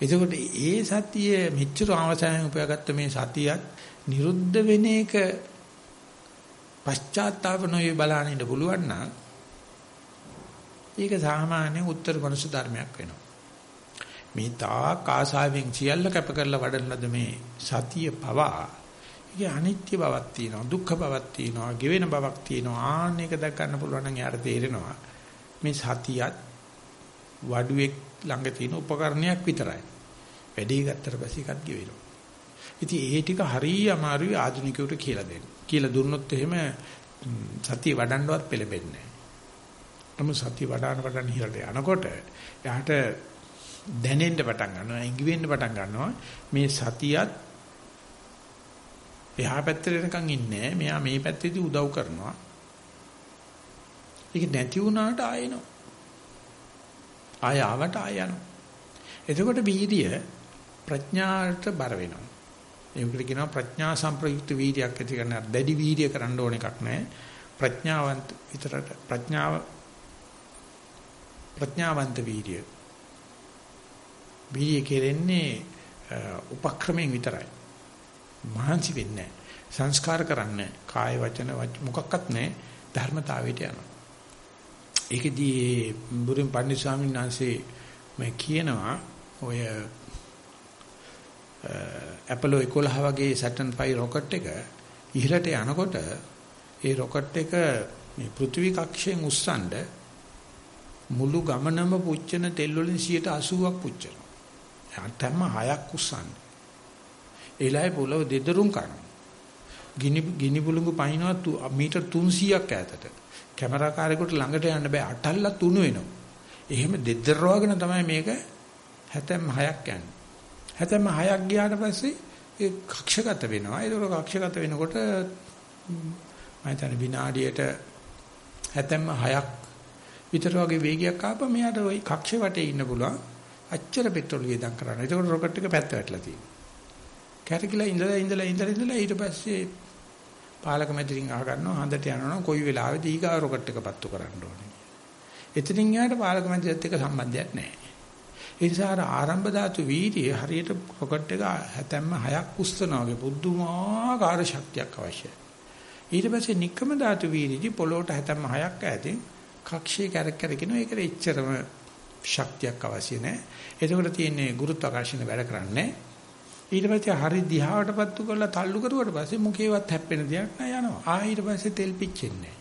එතකොට ඒ සතිය මෙච්චර අවසානයෙන් උපයාගත්ත මේ සතියත් නිරුද්ධ වෙන එක පශ්චාත්තාප නොවේ බලන්න ඉන්න පුළුවන් නම් ඒක සාමාන්‍ය උත්තර මනුෂ්‍ය ධර්මයක් වෙනවා. මේ තාක් ආසාවෙන් සියල්ල කැප කරලා වඩන ලද මේ සතිය පවා ඒකේ අනිත්‍ය බවක් තියෙනවා දුක්ඛ බවක් තියෙනවා ගෙවෙන බවක් තියෙනවා ආන්න එක දැක් ගන්න පුළුවන් නම් යාට තේරෙනවා මේ සතියත් වඩුවෙක් ළඟ තියෙන උපකරණයක් විතරයි. වැඩේ ගත්තට පස්සේ එකක් ගෙවෙනවා. ඉතින් ඒ ටික හරිය අමාරුයි ආධුනිකයට කියලා දෙන්න. කියලා දුන්නොත් එහෙම සතිය වඩන්නවත් පෙළඹෙන්නේ නැහැ. නමුත් සතිය වඩාන වඩාන ඉහළට යනකොට එයාට දැනෙන්න පටන් ගන්නවා ඉඟි වෙන්න පටන් ගන්නවා. මේ සතියත් එහා පැත්තට එනකන් ඉන්නේ මෙයා මේ පැත්තේදී උදව් කරනවා. ඒක නැති වුණාට ආයෙනවා ආය ආවට ආය යනවා. එතකොට වීර්ය ප්‍රඥාට බර වෙනවා. ඒකට කියනවා ප්‍රඥා සම්ප්‍රයුක්ත වීර්යයක් ඇති කරන දැඩි වීර්ය කරන්න ඕන එකක් නැහැ ප්‍රඥාවන්ත විතරට ප්‍රඥාව ප්‍රඥාවන්ත වීර්ය. වීර්ය කෙරෙන්නේ උපක්‍රමයෙන් විතරයි. මහන්සි වෙන්නේ සංස්කාර කරන්නේ කාය වචන මොකක්වත් නැහැ ධර්මතාවයට යනවා. ඒකදී බුදුන් පන්දි ස්වාමීන් වහන්සේ මේ කියනවා ඔය ඇපලෝ 11 වගේ Saturn 5 රොකට් එක ඉහළට යනකොට ඒ රොකට් එක මේ පෘථිවි කක්ෂයෙන් උස්සනද මුළු ගමනම පුච්චන තෙල් වලින් 80ක් පුච්චන. හැටම හයක් උස්සන්නේ. ඒලයි පොළව දෙදරුම් කරනවා. ගිනි ගිනි බුලුඟු පහිනවා මීටර් 300ක් ඈතට. කැමරාකාරයෙකුට ළඟට යන්න බෑ අටල්ලා තුණු වෙනවා. එහෙම දෙදරවගෙන තමයි මේක හැතැම් හයක් යන්නේ. හැතැම් හයක් ගියාට පස්සේ ඒ කක්ෂගත වෙනවා. ඒක කක්ෂගත වෙනකොට මම හිතන්නේ විනාඩියට හැතැම් හයක් විතර වගේ වේගයක් ආපම මෙයාට ওই කක්ෂ වටේ ඉන්න පුළුවන්. අච්චර පෙට්‍රල් වියදම් කරන්න. ඒකෝට රොකට් එක පැත්ත වැටලා තියෙනවා. කැරකිලා ඉඳලා ඉඳලා ඉඳලා ඉඳලා ඊට පස්සේ පාලක මැදිරින් අහ ගන්නවා හඳට යනවා කොයි වෙලාවෙද ඊගා රොකට් එක පත්තු කරන්න ඕනේ. එතනින් යාට පාලක මැදිරියත් එක්ක සම්බන්ධයක් නැහැ. ඒ නිසා ආරම්භ ධාතු වීර්යය හරියට රොකට් එක හැතැම්ම හයක් උස්සනවා වගේ බුද්ධමාකාර ශක්තියක් අවශ්‍යයි. ඊට පස්සේ නික්කම ධාතු වීර්යදි පොළොවට හැතැම්ම හයක් ඈතින් කක්ෂයේ කැරක් කැරකිනවා ඒකට එච්චරම ශක්තියක් අවශ්‍ය නැහැ. එතකොට තියෙන්නේ ගුරුත්වාකර්ෂණ වැඩ කරන්නේ. ඊට පස්සේ හරි දිහාවටපත්තු කරලා තල්ලු කරුවට පස්සේ මුඛේවත් හැප්පෙන දෙයක් නෑ යනවා. ආ ඊට පස්සේ තෙල් පිච්චෙන්නේ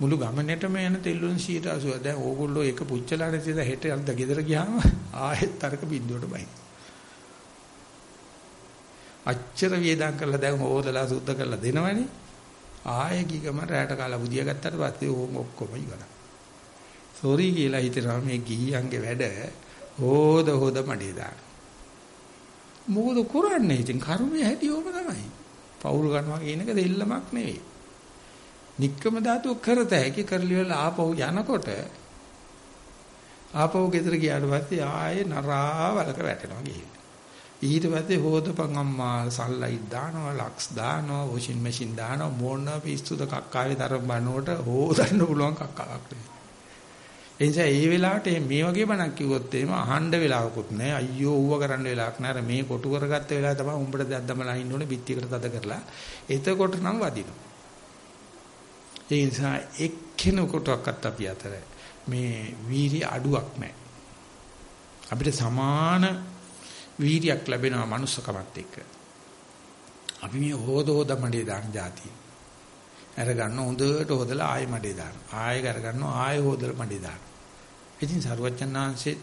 මුළු ගමනේටම යන තෙල් වලින් 180 දැන් ඕගොල්ලෝ එක පුච්චලා නැතිද හෙට යල්ද ගෙදර ගියාම ආයෙත් අරක බින්දුවට බයි. අච්චර වේදම් කරලා දැන් හොදලා සුද්ධ කරලා දෙනවනේ. ආයෙ ගිගම රැට කාලා බුදියා ගත්තට පස්සේ ඕම් ඔක්කොම ඉවරයි. සෝරි කියලා හිතනවා මේ ගිහියන්ගේ වැඩ හොද හොද මඩේ දාන. මොකද කරන්නේ ඉතින් කර්මයේ හැටි ඕම තමයි. පෞල් ගන්නවා කියන එක දෙල්ලමක් නෙවෙයි. নিක්කම ධාතුව කරත හැකි කරලි වල ආපහු යනකොට ආපහු ගෙදර ගියාට පස්සේ ආයේ නරාවලක වැටෙනවා ගිහින්. ඊට පස්සේ හොදපන් අම්මා සල්ලයි දානවා ලක්ස් දානවා වොෂින් මැෂින් දානවා මොන පිස්සුද කක්කාවේ තරම් බනකොට හොදන්න පුළුවන් කක්කාවක් නෙවෙයි. ඒ නිසා මේ වෙලාවට මේ වගේ බණක් කිව්වොත් එහෙම අහන්න වෙලාවකුත් නැහැ. අයියෝ ඌව කරන්න වෙලාවක් නැහැ. මේ කොටු කරගත්ත වෙලාව තමයි උඹට දෙයක් දමලා ඉන්න ඕනේ පිටියකට තද කරලා. එතකොට නම් වදිනවා. ඒ නිසා එක්කෙනෙකුටවත් අපි අතර මේ වීර්ය අඩුවක් නැහැ. අපිට සමාන වීර්යයක් ලැබෙනවා manussකමත් එක්ක. අපි මේ හොද හොද මඩේ දාන જાතියි. අර ගන්න හොඳට හොදලා ආයෙ මඩේ දාන. ආයෙ කර ගන්නවා ආයෙ හොදලා මඩේ දාන. ඉතින් සරුවච්චන්හන්සේ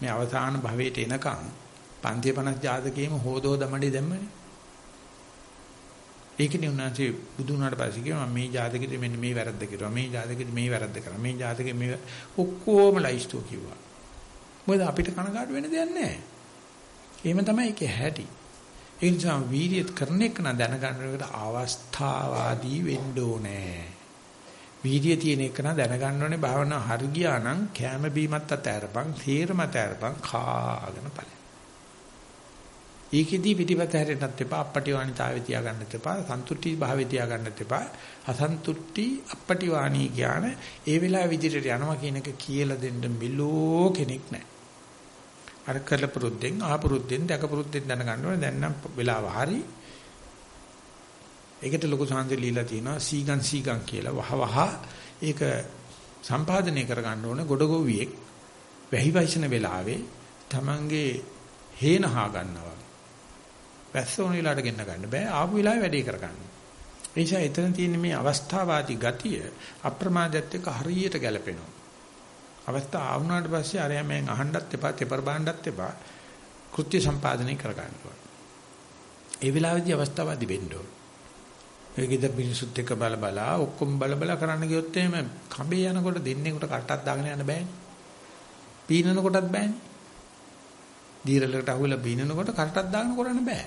මේ අවසාන භවයට එනකන් පන්තිය 50 ජාතකයේම හොදෝද මඩේ දැම්මනේ. ඒකනේ උන්වහන්සේ බුදු වුණාට පස්සේ කියනවා මේ ජාතකෙදි මෙන්න මේ වැරද්ද කිරුවා. මේ ජාතකෙදි මේ වැරද්ද කරා. මේ ජාතකෙ මේ ඔක්කොම ලයිස්තුව කිව්වා. මොකද අපිට කනගාටු වෙන දෙයක් නැහැ. එහෙම තමයි ඒකේ හැටි. ඒ නිසා වීර්යය කරන එක නම් දැනගන්නකොට අවස්ථාවාදී වෙන්න ඕනේ. වීර්යය තියෙන එක නම් දැනගන්න ඕනේ භාවනා හරි ගියා නම් කැම බීමත් අතෑරපන්, තීරම අතෑරපන් කාගෙන ඵලයි. ඒකෙදී පිටිපත හැරෙන්නත් එපා අපටිවාණිතාවය තියාගන්නත් එපා සන්තුට්ටි භාවය තියාගන්නත් එපා අසන්තුට්ටි අපටිවාණී ඥාන ඒ වෙලාව විදිහට යනවා කියන එක කියලා දෙන්න මෙලෝ කෙනෙක් නැහැ අර කළ පුරුද්දෙන් ආපුරුද්දෙන් දැක පුරුද්දෙන් දැනගන්න ඕනේ. දැන් නම් වෙලාව හරි. ඒකට ලොකු සාන්ති ලීලා තියෙනවා සීගන් සීගන් කියලා. වහ වහ. ඒක සම්පාදනය කරගන්න ඕනේ ගොඩගොවියෙක් වැහි වයිසන වෙලාවේ Tamange හේනහා ගන්නවා වැස්ස ඕන වෙලාවට ගෙන්න ගන්න බෑ. ආපු වෙලාවේ වැඩේ කරගන්න. ඒ නිසා එතන තියෙන මේ අවස්ථාවාදී ගතිය අප්‍රමාදයට එක්ක හරියට ගැලපෙනවා. අවස්ථාව ආවුනාට පස්සේ අරයා මෙන් අහන්නත් එපා, තෙපර බාන්නත් එපා. කෘත්‍ය සම්පාදනය කරගන්න ඕන. ඒ වෙලාවේදී අවස්ථාවාදී වෙන්න ඕන. ඒකෙද මිනිසුත් එක්ක බල බලා ඔක්කොම බල බල කරන්න ගියොත් එහෙම කඹේ යනකොට දෙන්නෙකුට කටක් දාගෙන යන්න බෑනේ. පීනන කොටත් බෑනේ. දීරලකට අහුවෙලා බිනනකොට කරටක් දාගෙන කරන්න බෑ.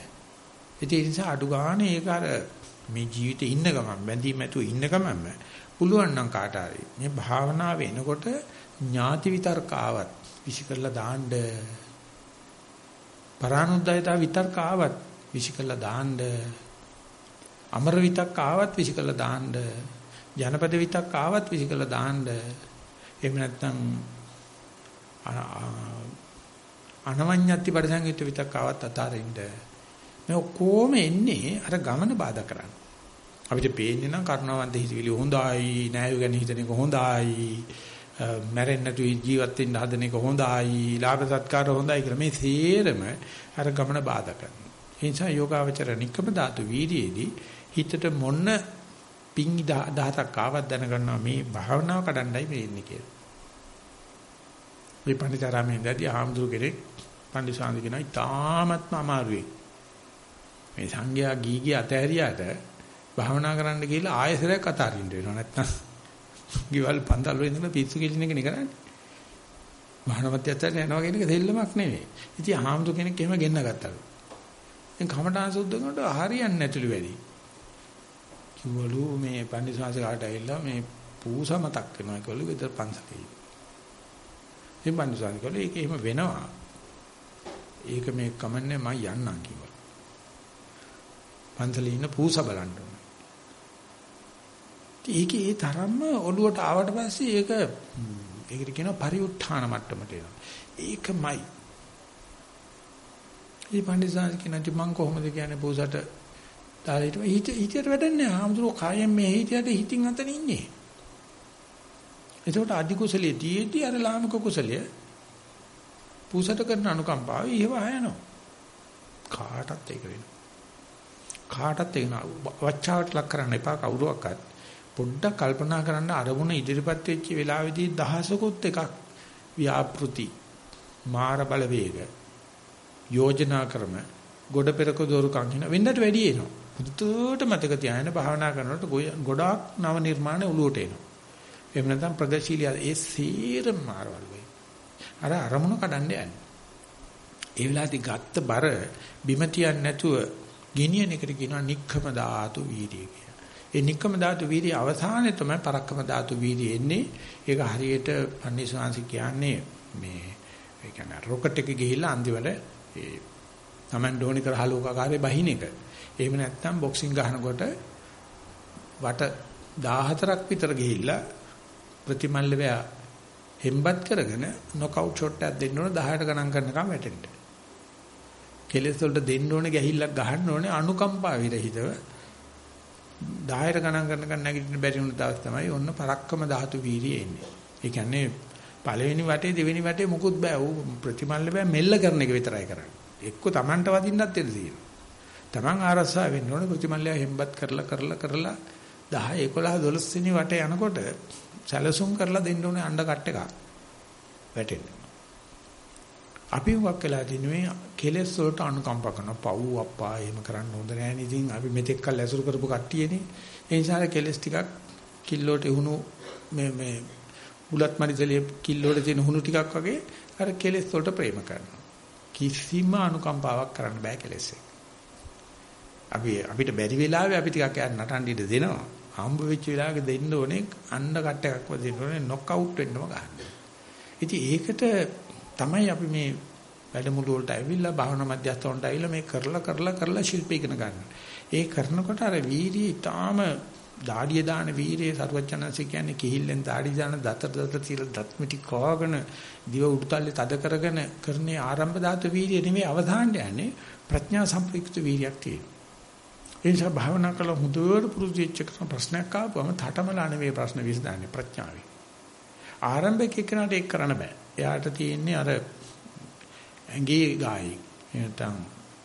ඒ නිසා අඩු ගානේ ඒක අර මේ ජීවිතේ ඉන්න ගමන් බැඳීම් ඇතුව ඉන්න ගමන්ම පුළුවන් නම් කාට හරි මේ භාවනාව එනකොට ඥාති විතර්ක ආවත් විසි කරලා දාන්න. පරානුද්යතා විතර්ක ආවත් විසි කරලා දාන්න. අමර විතක් ආවත් විසි කරලා දාන්න. ජනපද විතක් ආවත් විසි කරලා දාන්න. එහෙම නැත්නම් අනවඤ්ඤත්ති පරිසංයුත් විතක් ආවත් අතාරින්න. මේ ඔක්කොම එන්නේ අර ගමන බාධා කරන්න. අපිට පේන්නේ නම් කරුණාවන්ත හිතවිලි හොඳයි, නෑයු ගැන හිතන එක හොඳයි, මැරෙන්න නැතු ජීවත් වෙන්න හදන එක හොඳයි, ලාභ සත්කාර හොඳයි කියලා මේ සේරම අර ගමන බාධා කරනවා. ඒ නිසා යෝගාවචර නික්කම ධාතු වීර්යයේදී හිතට මොන පිං දහතක් ආවත් දැනගන්නවා මේ භාවනාව කඩන්නයි මේ ඉන්නේ කියලා. මේ පණිතරාමෙන් දැදී ආම්දුර කෙනෙක් පණ්ඩිසාන්ති කියනවා ඉතාමත්ම අමාරුයි. මේ සංඝයා ගීගේ අතහැරියාට භාවනා කරන්න ගිහලා ආයෙසරයක් අතාරින්න වෙනවා නැත්නම් ගිවල් පන්දල් වල ඉඳලා පිස්සු කෙලින එක නේ කරන්නේ. භාවනාවත් යත්තට යනවා කියන එක දෙල්ලමක් නෙවෙයි. ඉතින් ආම්දු කෙනෙක් එහෙම ගෙන්න ගත්තලු. දැන් කමඨාන් සුද්ධ කරනකොට හරියන්නේ නැතුළු වැඩි. කිව්වලු මේ පණ්ඩිසාංශ කාට ඇවිල්ලා මේ පූස මතක් වෙනවා කිව්වලු විතර පන්සලේ. ඉතින් පණ්ඩිසාංශ කිව්වලු ඒක එහෙම වෙනවා. ඒක මේ කමන්නේ මම යන්නම් කිව්වා. පන්සලේ ඉන්න පූස බලන්න ඕන. ඒකේ ඒ තරම්ම ඔළුවට ආවට පස්සේ ඒක ඒකට කියනවා පරිඋත්ථාන මට්ටමට එනවා. ඒකමයි. මේ පඬිසාරි කියනටි මං කොහොමද කියන්නේ පූසට දාලා හිටව හිත හිතට වැඩන්නේ ආම්දුරෝ කායෙන් මේ හිතයට හිතින් අතන ඉන්නේ. එතකොට අධි කුසලයේ තියේදී අර ලාමක කුසලයේ පූසට කරන අනුකම්පාව ඉහව ආයනවා. කාටත් ඒක වෙනවා. කාටත් ඒක වචාවට ලක් කරන්න එපා කවුරුවක්වත්. පොඩ්ඩක් කල්පනා කරන්න අරමුණ ඉදිරිපත් වෙච්ච වෙලාවේදී දහසකුත් එකක් ව්‍යාපෘති මාර බලවේග යෝජනා ක්‍රම ගොඩ පෙරක දොරුකම් කියන වෙන්නට වැඩි එනවා. පුදුට මතක තියාගෙන භාවනා කරනකොට ගොඩාක් නව නිර්මාණ ඔලුවට එනවා. එහෙම නැත්නම් ප්‍රගතිශීලී ඒ සීරම මාරවල වෙයි. අර අරමුණ කඩන්න යන්නේ. ඒ වෙලාවේදී ගත්ත බර බිම තියන්නේ නැතුව ගෙනියන එකට කියනවා නික්කම ධාතු වීර්යය කියලා. ඒ නික්කම ධාතු වීර්යය අවසානයේ තමයි පරක්කම ධාතු වීර්යය එන්නේ. ඒක හරියට පන්සිවාංශ කියන්නේ මේ ඒ කියන්නේ රොකට් එක ගිහිල්ලා අන්තිමට ඒ Taman ඩෝනි කර හලෝකාකාරයේ බහින එක. එහෙම නැත්නම් බොක්සිං ගහනකොට වට 14ක් විතර ගිහිල්ලා ප්‍රතිමල්ලවයා හෙම්බත් කරගෙන නොකවුට් ෂොට් එකක් දෙන්න ඕන 10ට ගණන් කරනකම් වැටෙන්න. කෙලෙස් වලට දෙන්න ඕනේ ගැහිල්ලක් ගහන්න ඕනේ අනුකම්පා විරහිතව 10ට ගණන් කරනකම් නැගිටින්න බැරි වුණ දවස් තමයි ඔන්න පරක්කම ධාතු වීර්යය එන්නේ. ඒ කියන්නේ පළවෙනි වටේ දෙවෙනි වටේ මුකුත් බෑ. ඌ ප්‍රතිමල්ල බෑ මෙල්ල කරන එක විතරයි කරන්නේ. එක්ක Tamanට වදින්නත් ඉඩ තියෙනවා. Taman ආරසා වෙන්න ඕනේ ප්‍රතිමල්ලය හෙම්බත් කරලා කරලා කරලා 10 11 12 වෙනි වටේ යනකොට සැලසුම් කරලා දෙන්න ඕනේ අණ්ඩ කට් එකක්. වැටෙන්න. අපි වක් වෙලා දිනුවේ කෙලෙස් වලට අනුකම්ප කරන පව් අප්පා එහෙම කරන්න හොඳ නැහැ නේ. ඉතින් අපි මෙතෙක් කල් ඇසුරු කරපු කට්ටියනේ. ඒ නිසා කෙලෙස් ටිකක් කිල්ලෝට එහුණු මේ මේ බුලත් මරිසලේ කිල්ලෝට තියෙන හුණු ටිකක් වගේ අර කෙලෙස් වලට ප්‍රේම කරනවා. කිසිම අනුකම්පාවක් කරන්න බෑ කෙලෙස් එක. අපි අපිට බැරි වෙලාවෙ අපි ටිකක් යාර නටන්න ඉඩ දෙනවා. හම්බ වෙච්ච වෙලාවක දෙන්න ඕනේ අන්න කට් එකක් දෙන්න ඕනේ නොක් අවුට් වෙන්නම ගන්න. ඉතින් ඒකට තමයි අපි මේ වැඩමුළු වලට ඇවිල්ලා භාවනා මධ්‍යස්ථානට ඇවිල්ලා මේ කරලා කරලා කරලා ශිල්ප ඉගෙන ගන්න. ඒ කරනකොට අර වීර්යය ඊටාම දාඩිය දාන වීර්යය සරුවචනන්සේ කියන්නේ කිහිල්ලෙන් දාඩි දාන දතර දතර තියලා දත් මිටි කවගෙන දිව උඩුතල්ලේ තද කරගෙන කරන්නේ ආරම්භ ධාතු වීර්යය නෙමෙයි අවධානය යන්නේ ප්‍රඥා සම්ප්‍රයුක්ත වීර්යයක් තියෙනවා. ඒ නිසා භාවනා කළ හොඳට පුරුදු වෙච්ච ප්‍රශ්නයක් ආවම තටමලා නෙවෙයි ප්‍රශ්න විසඳන්නේ ප්‍රඥාවයි. ආරම්භයක එක්කනට ඒක කරන්න බෑ. එයාට තියෙන්නේ අර ඇඟේ ගායි. නැත්නම්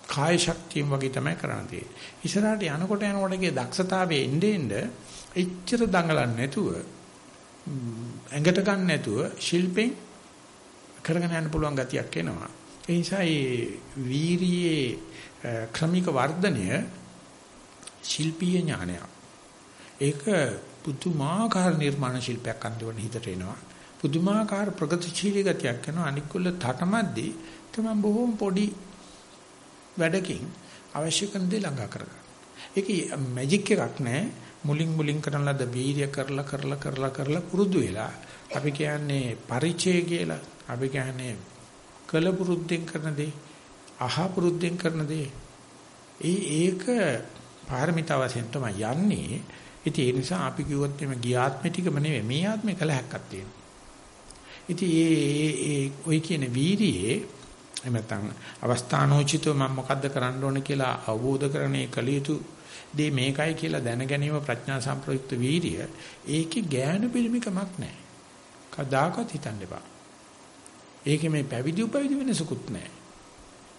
කාය ශක්තියෙන් වගේ තමයි කරන්න තියෙන්නේ. ඉස්සරහට යනකොට යනකොට ඒකේ දක්ෂතාවයේ එන්නේ එන්නේ එච්චර දඟලන්නේ නැතුව ඇඟට ගන්න නැතුව ශිල්පෙන් කරගෙන යන්න පුළුවන් ගතියක් එනවා. ඒ නිසා මේ වීරියේ ක්‍රමික වර්ධනය ශිල්පීය ඥානයක්. ඒක පුදුමාකාර නිර්මාණ ශිල්පයක් අන්තිමට හිතට එනවා. පුදුමාකාර ප්‍රගතිශීලී ගතියක් කරනවා. අනිකුල තටමැද්දී තමයි බොහොම පොඩි වැඩකින් අවශ්‍ය කරන දේ ළඟා කරගන්න. ඒක මැජික් එකක් නෑ. මුලින් මුලින් කරන ලද වීර්ය කරලා කරලා කරලා කරලා පුරුදු වෙලා අපි කියන්නේ පරිචය කියලා. අපි කියන්නේ කල පුරුද්දෙන් කරන දේ, අහ පුරුද්දෙන් කරන දේ. ඒ ඒක පාරමිතා වශයෙන් තමයි යන්නේ. ඉතින් ඒ නිසා අපි කිව්වොත් එimhe ගියාත්මෙ ටිකම නෙවෙයි මේ ආත්මේ කල හැක්කක් තියෙනවා. ඉතින් ඒ ඒ ඔය කියන වීරියේ එහෙම නැත්නම් අවස්ථානෝචිතව මම මොකද්ද කරන්න ඕන කියලා අවබෝධ කරගන්නේ කල යුතු දේ මේකයි කියලා දැන ගැනීම ප්‍රඥා සම්ප්‍රයුක්ත වීරිය ඒකේ ඥාන පිළිමිකමක් නැහැ. කදාකත් හිතන්න එපා. ඒකේ මේ පැවිදි උපවිදි වෙනසකුත් නැහැ.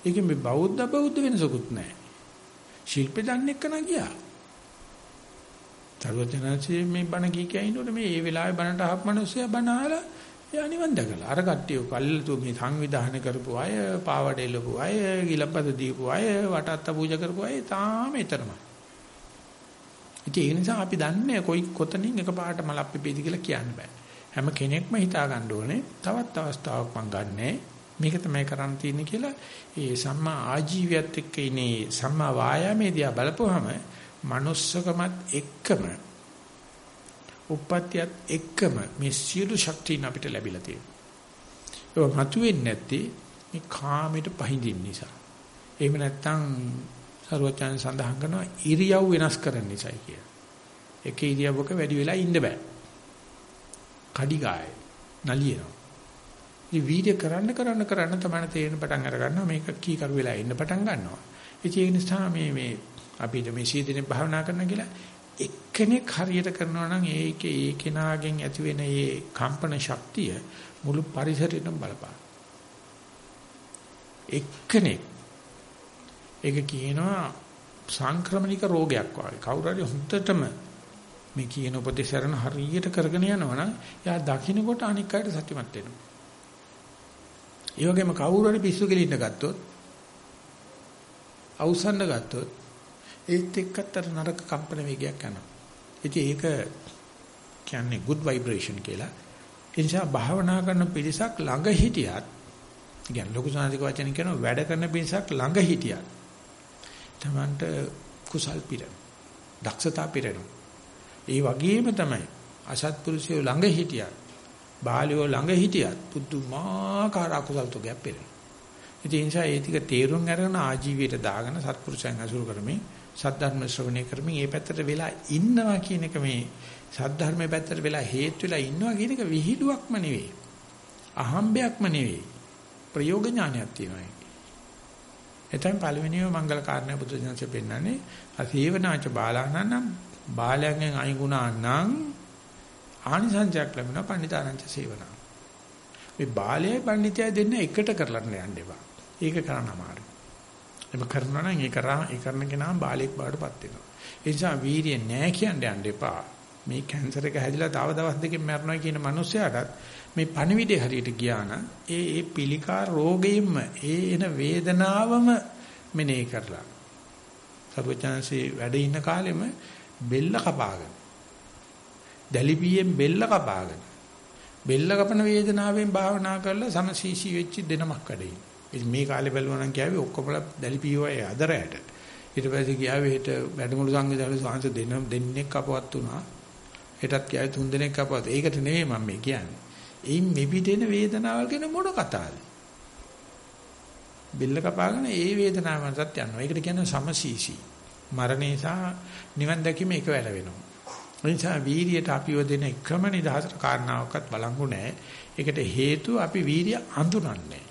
ඒකේ මේ බෞද්ධ බෞද්ධ වෙනසකුත් නැහැ. ශිල්පේ දන්නේ කන ගියා. තරුවචනanse මේ බණ කී කියනකොට මේ ඒ වෙලාවේ බණට අහපු මිනිස්සයා බණ අහලා එයා නිවන් දැකලා අර කට්ටිය කල්ලතු මේ සංවිධානය කරපු අය පාවඩ එලපු අය ගිලපද දීපු අය වටත්ත පූජා කරපු අය තාම ඊතරමයි. ඉතින් ඒ නිසා අපි දන්නේ කොයි කොතනින් එකපාරට මල අපි බෙදි කියලා කියන්න බෑ. හැම කෙනෙක්ම හිතා ගන්න ඕනේ තවත් අවස්ථාවක් මං ගන්නෑ. මේක තමයි කරන්න තියෙන්නේ කියලා ඒ සම්මා ආජීවයත් එක්ක ඉනේ සම්මා වායාමේදී බලපුවහම manussකමත් එක්කම උප්පත්තියත් එක්කම මේ සියලු ශක්තියන් අපිට ලැබිලා තියෙනවා. ඒක මතුවෙන්නේ නැත්තේ මේ කාමයට පහඳින්න නිසා. එහෙම නැත්නම් සරුවචාන් සඳහන් කරනවා ඉරියව් වෙනස් කරන්න නිසායි කියලා. එක ඉරියව්වක වැඩි වෙලා ඉන්න බෑ. කඩිගාය නලියනවා. ඉතින් වීඩියෝ කරන්න කරන්න කරන්න තමයි තේරෙන පටන් අර ගන්නවා මේක කී කරු වෙලා ඉන්න පටන් ගන්නවා. ඉතින් ඒ නිසා මේ මේ අපිට මේ සීදිනේ භාවනා කරන්න කියලා එක්කෙනෙක් හරියට කරනවා නම් ඒකේ ඒ කෙනාගෙන් ඇති වෙන ඒ කම්පන ශක්තිය මුළු පරිසරයටම බලපාන. එක්කෙනෙක් ඒක කියනවා සංක්‍රමණික රෝගයක් වගේ. කවුරු හරි හොඳටම මේ කියන උපදේශරණ හරියට කරගෙන යනවා නම් එයා දකින්නකොට අනික් අයට සතුටුමත් වෙනවා. ඒ වගේම කවුරු හරි පිස්සු කෙලින්න ගත්තොත් අවසන්න ගත්තොත් ඒත් එක්කත් අර නරක කම්පන වේගයක් යනවා. ඉතින් ඒක කියන්නේ good vibration කියලා. ඒ නිසා භාවනා කරන පිරිසක් ළඟ හිටියත් කියන්නේ ලොකු සාධික වචන කියන වැඩ කරන පිරිසක් ළඟ හිටියත් තමන්ට කුසල් පිරෙන. දක්ෂතා පිරෙනවා. ඒ වගේම තමයි අසත්පුරුෂයෝ ළඟ හිටියත් බාලියෝ ළඟ හිටියත් පුදුමාකාර අකුසල් තුගයක් පිරෙනවා. ඒ නිසා ඒ ටික තේරුම් අරගෙන ආජීවයට දාගෙන සත්පුරුෂයන් අසුර කරමින් සද්ධර්ම ශ්‍රවණය කරමින් ඒ පැත්තට වෙලා ඉන්නවා කියන එක මේ සද්ධර්මයේ පැත්තට වෙලා හේතු වෙලා ඉන්නවා කියන එක විහිළුවක්ම නෙවෙයි. අහම්බයක්ම නෙවෙයි. ප්‍රයෝග ඥානයක් තියෙනවා ඒක. එතෙන් පළවෙනිව මංගල කාරණේ බුදුසසුනේ පෙන්නන්නේ අසීවනාච බාලානනම් බාලයන්ගෙන් අයිගුණා නම් ආනිසංසයක් ලැබෙනවා පණිතානංච සේවනා. මේ බාලයයි පණිතයයි දෙන්න එකට කරලා යන්න එපා. ඒක කරන්න අමාරුයි. එම කරනවා නම් ඒ කරා ඒ කරන කෙනා බාලයෙක් බාටපත් වෙනවා. ඒ නිසා වීරිය නෑ කියන්න යන්න එපා. මේ කැන්සර් එක හැදිලා තව දවස් දෙකකින් මැරෙනවා කියන මිනිස්සයාටත් මේ පණිවිඩය හරියට ගියා නම් ඒ ඒ පිළිකා රෝගයෙන්ම ඒ එන වේදනාවම මෙනෙහි කරලා සර්වඥාන්සේ වැඩ ඉන්න කාලෙම බෙල්ල කපාගෙන දැලිපියෙන් බෙල්ල කපාගෙන බෙල්ල කපන වේදනාවෙන් භාවනා කරලා සමසීසී වෙච්ච දෙනමක් වැඩේ. ඉතින් මේ කාලේ බැලුවා නම් කියාවේ ඔක්කොම දැලිපියෝය අදරයට. ඊට පස්සේ කියාවේ හෙට වැඩමුළු සංවිධානයේ සාංශ දෙන දෙන්නෙක් අපවත් වුණා. හෙටත් කියාවේ තුන් දෙනෙක් අපවත්. ඒකට නෙවෙයි මම මේ කියන්නේ. එයින් මෙපිටෙන වේදනාවල් ගැන මොන කතාවද? බෙල්ල කපාගෙන ඒ වේදනාවන්ටත් යනවා. ඒකට කියන්නේ සමසීසි. මරණය සහ නිවන් දැකීම එක වැල වෙනවා. ඒ නිසා වීරියට අපිව දෙන එකම නිදහසට කාරණාවක්වත් බලංගු නැහැ. ඒකට හේතුව අපි වීරිය අඳුනන්නේ.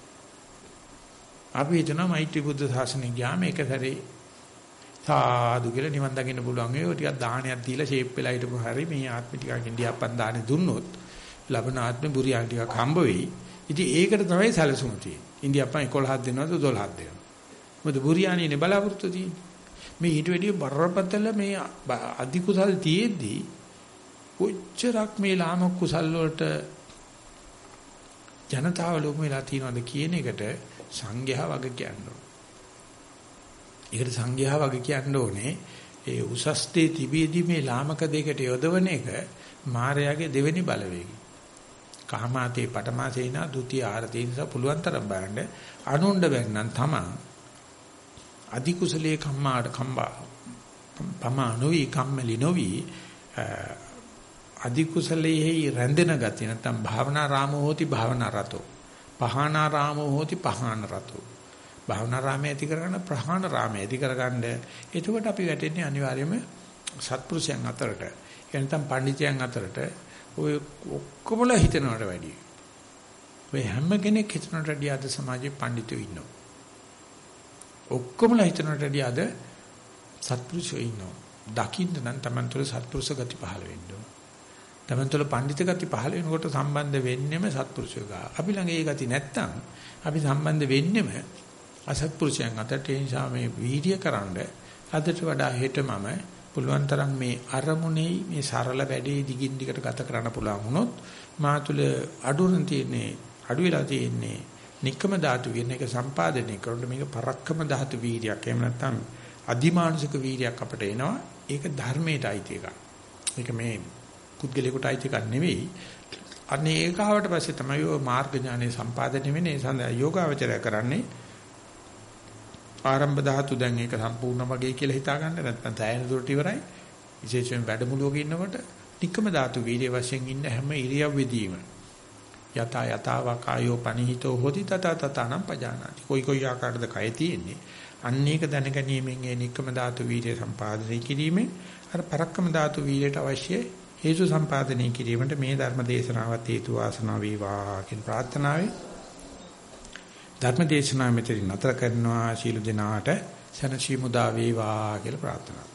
අපි හිතනවා මෛත්‍රී බුද්ධ ශාසනය ගියාම එක සැරේ සාදු කියලා නිවන් දකින්න පුළුවන් ඒ ටිකක් දාහනයක් දීලා ෂේප් වෙලා හිටපු හරි මේ ආත්ම ටිකක් ඉන්දියාප්පන් දාහනේ දුන්නොත් ලබන ආත්මේ බුරියාන් ටිකක් හම්බ වෙයි. ඉතින් ඒකට තමයි සැලසුම තියෙන්නේ. ඉන්දියාප්පන් 11ක් දෙනවද 12ක් දෙනවද? මොකද බුරියානිනේ බලාපොරොත්තු තියෙන්නේ. මේ ඊට වැඩිය බරපතල මේ අධි කුසල් තියේදී කොච්චරක් මේ ලාම කුසල් වලට ජනතාව ලොකු වෙලා තියෙනවද කියන එකට සංඝයා වගේ කියනවා. ඒකට සංඝයා වගේ කියන්න ඕනේ ඒ උසස් තේ තිබීදී මේ ලාමක දෙකට යොදවන එක මායාවේ දෙවෙනි බලවේගය. කාමාතේ පටමාසේනා ဒုတိ ය ආරතේ නිසා පුළුවන් තරම් බලන්න අනුණ්ඩ වෙන්නම් තමන් අධි කුසලයේ කම්මාට කම්බා පමානෝයි කම්මලි නොවි අධි කුසලයේ රැඳෙන ගතිය නැත්නම් භාවනා රාමෝ හෝති භාවනා රතෝ පහානා රාමෝ හෝති පහාන රතෝ. භාවනා රාමය ඇති කරගන්න ප්‍රහාණ රාමය ඇති කරගන්න. එතකොට අපි වැටෙන්නේ අනිවාර්යයෙන්ම සත්පුරුෂයන් අතරට. එනතම් පඬිතුයන් අතරට. ඔය ඔක්කොමලා හිතනවට වැඩිය. ඔය හැම කෙනෙක් හිතනට වැඩිය අද සමාජයේ පඬිතුයෝ ඉන්නවා. ඔක්කොමලා හිතනට වැඩිය අද සත්පුරුෂයෝ ඉන්නවා. දකින්න නම් Taman තුළ සත්පුරුෂ ගති පහළ වෙන්න ඕන Taman තුළ පඬිත ගති පහළ වෙනකොට සම්බන්ධ වෙන්නෙම සත්පුරුෂයෝ ගා. අපි ළඟ ඒ ගති නැත්තම් අපි සම්බන්ධ වෙන්නෙම අසත්පුරුෂයන් අතරට ඒ නිසා මේ වීර්ය කරන්න අදට වඩා හෙට මම පුළුවන් තරම් මේ අරමුණේ මේ සරල වැඩේ දිගින් දිගට ගත කරන්න පුළුවන් වුණොත් මා තුල අඩුරන් තියෙන්නේ අඩු වෙලා තියෙන්නේ නික්කම ධාතු කියන එක සම්පාදනය කරනකොට මේක පරක්කම ධාතු වීර්යයක්. එහෙම නැත්නම් අදිමානුෂික වීර්යයක් අපිට එනවා. ඒක ධර්මයට අයිති එකක්. ඒක මේ පුද්ගලයාට අයිති එකක් නෙවෙයි. අනේ ඒකාවට පස්සේ තමයි ඔය මාර්ග ඥානෙ සම්පාදනය වෙන්නේ. ඒ සඳහා යෝගාවචරය කරන්නේ ආරම්භ ධාතු දැන් ඒක සම්පූර්ණ වගේ කියලා හිතා ගන්න නැත්නම් තැයන දුරට ඉවරයි. විශේෂයෙන් වැඩමුළුවක ඉන්නකොට නික්කම ධාතු වීර්ය වශයෙන් ඉන්න හැම ඉරියව්වෙදීම. යත යතාව කායෝ පනිහිතෝ හොති තත තතනම් පජානාති. කොයි කොයි ආකාරද කය තියෙන්නේ? අන්න ඒක දැනගැනීමෙන් ඒ නික්කම ධාතු වීර්ය සම්පාදනය කිරීමෙන් අර පරක්කම ධාතු වීර්යට අවශ්‍ය හේතු සම්පාදනය කිරීමට මේ ධර්ම දේශනාවත් හේතු වාසනා වේවා කියන ප්‍රාර්ථනාවයි ධර්ම දේශනාව මෙතනින් නතර කරනවා. ශීල දිනාට සනසි මුදා වේවා කියලා ප්‍රාර්ථනා කරනවා.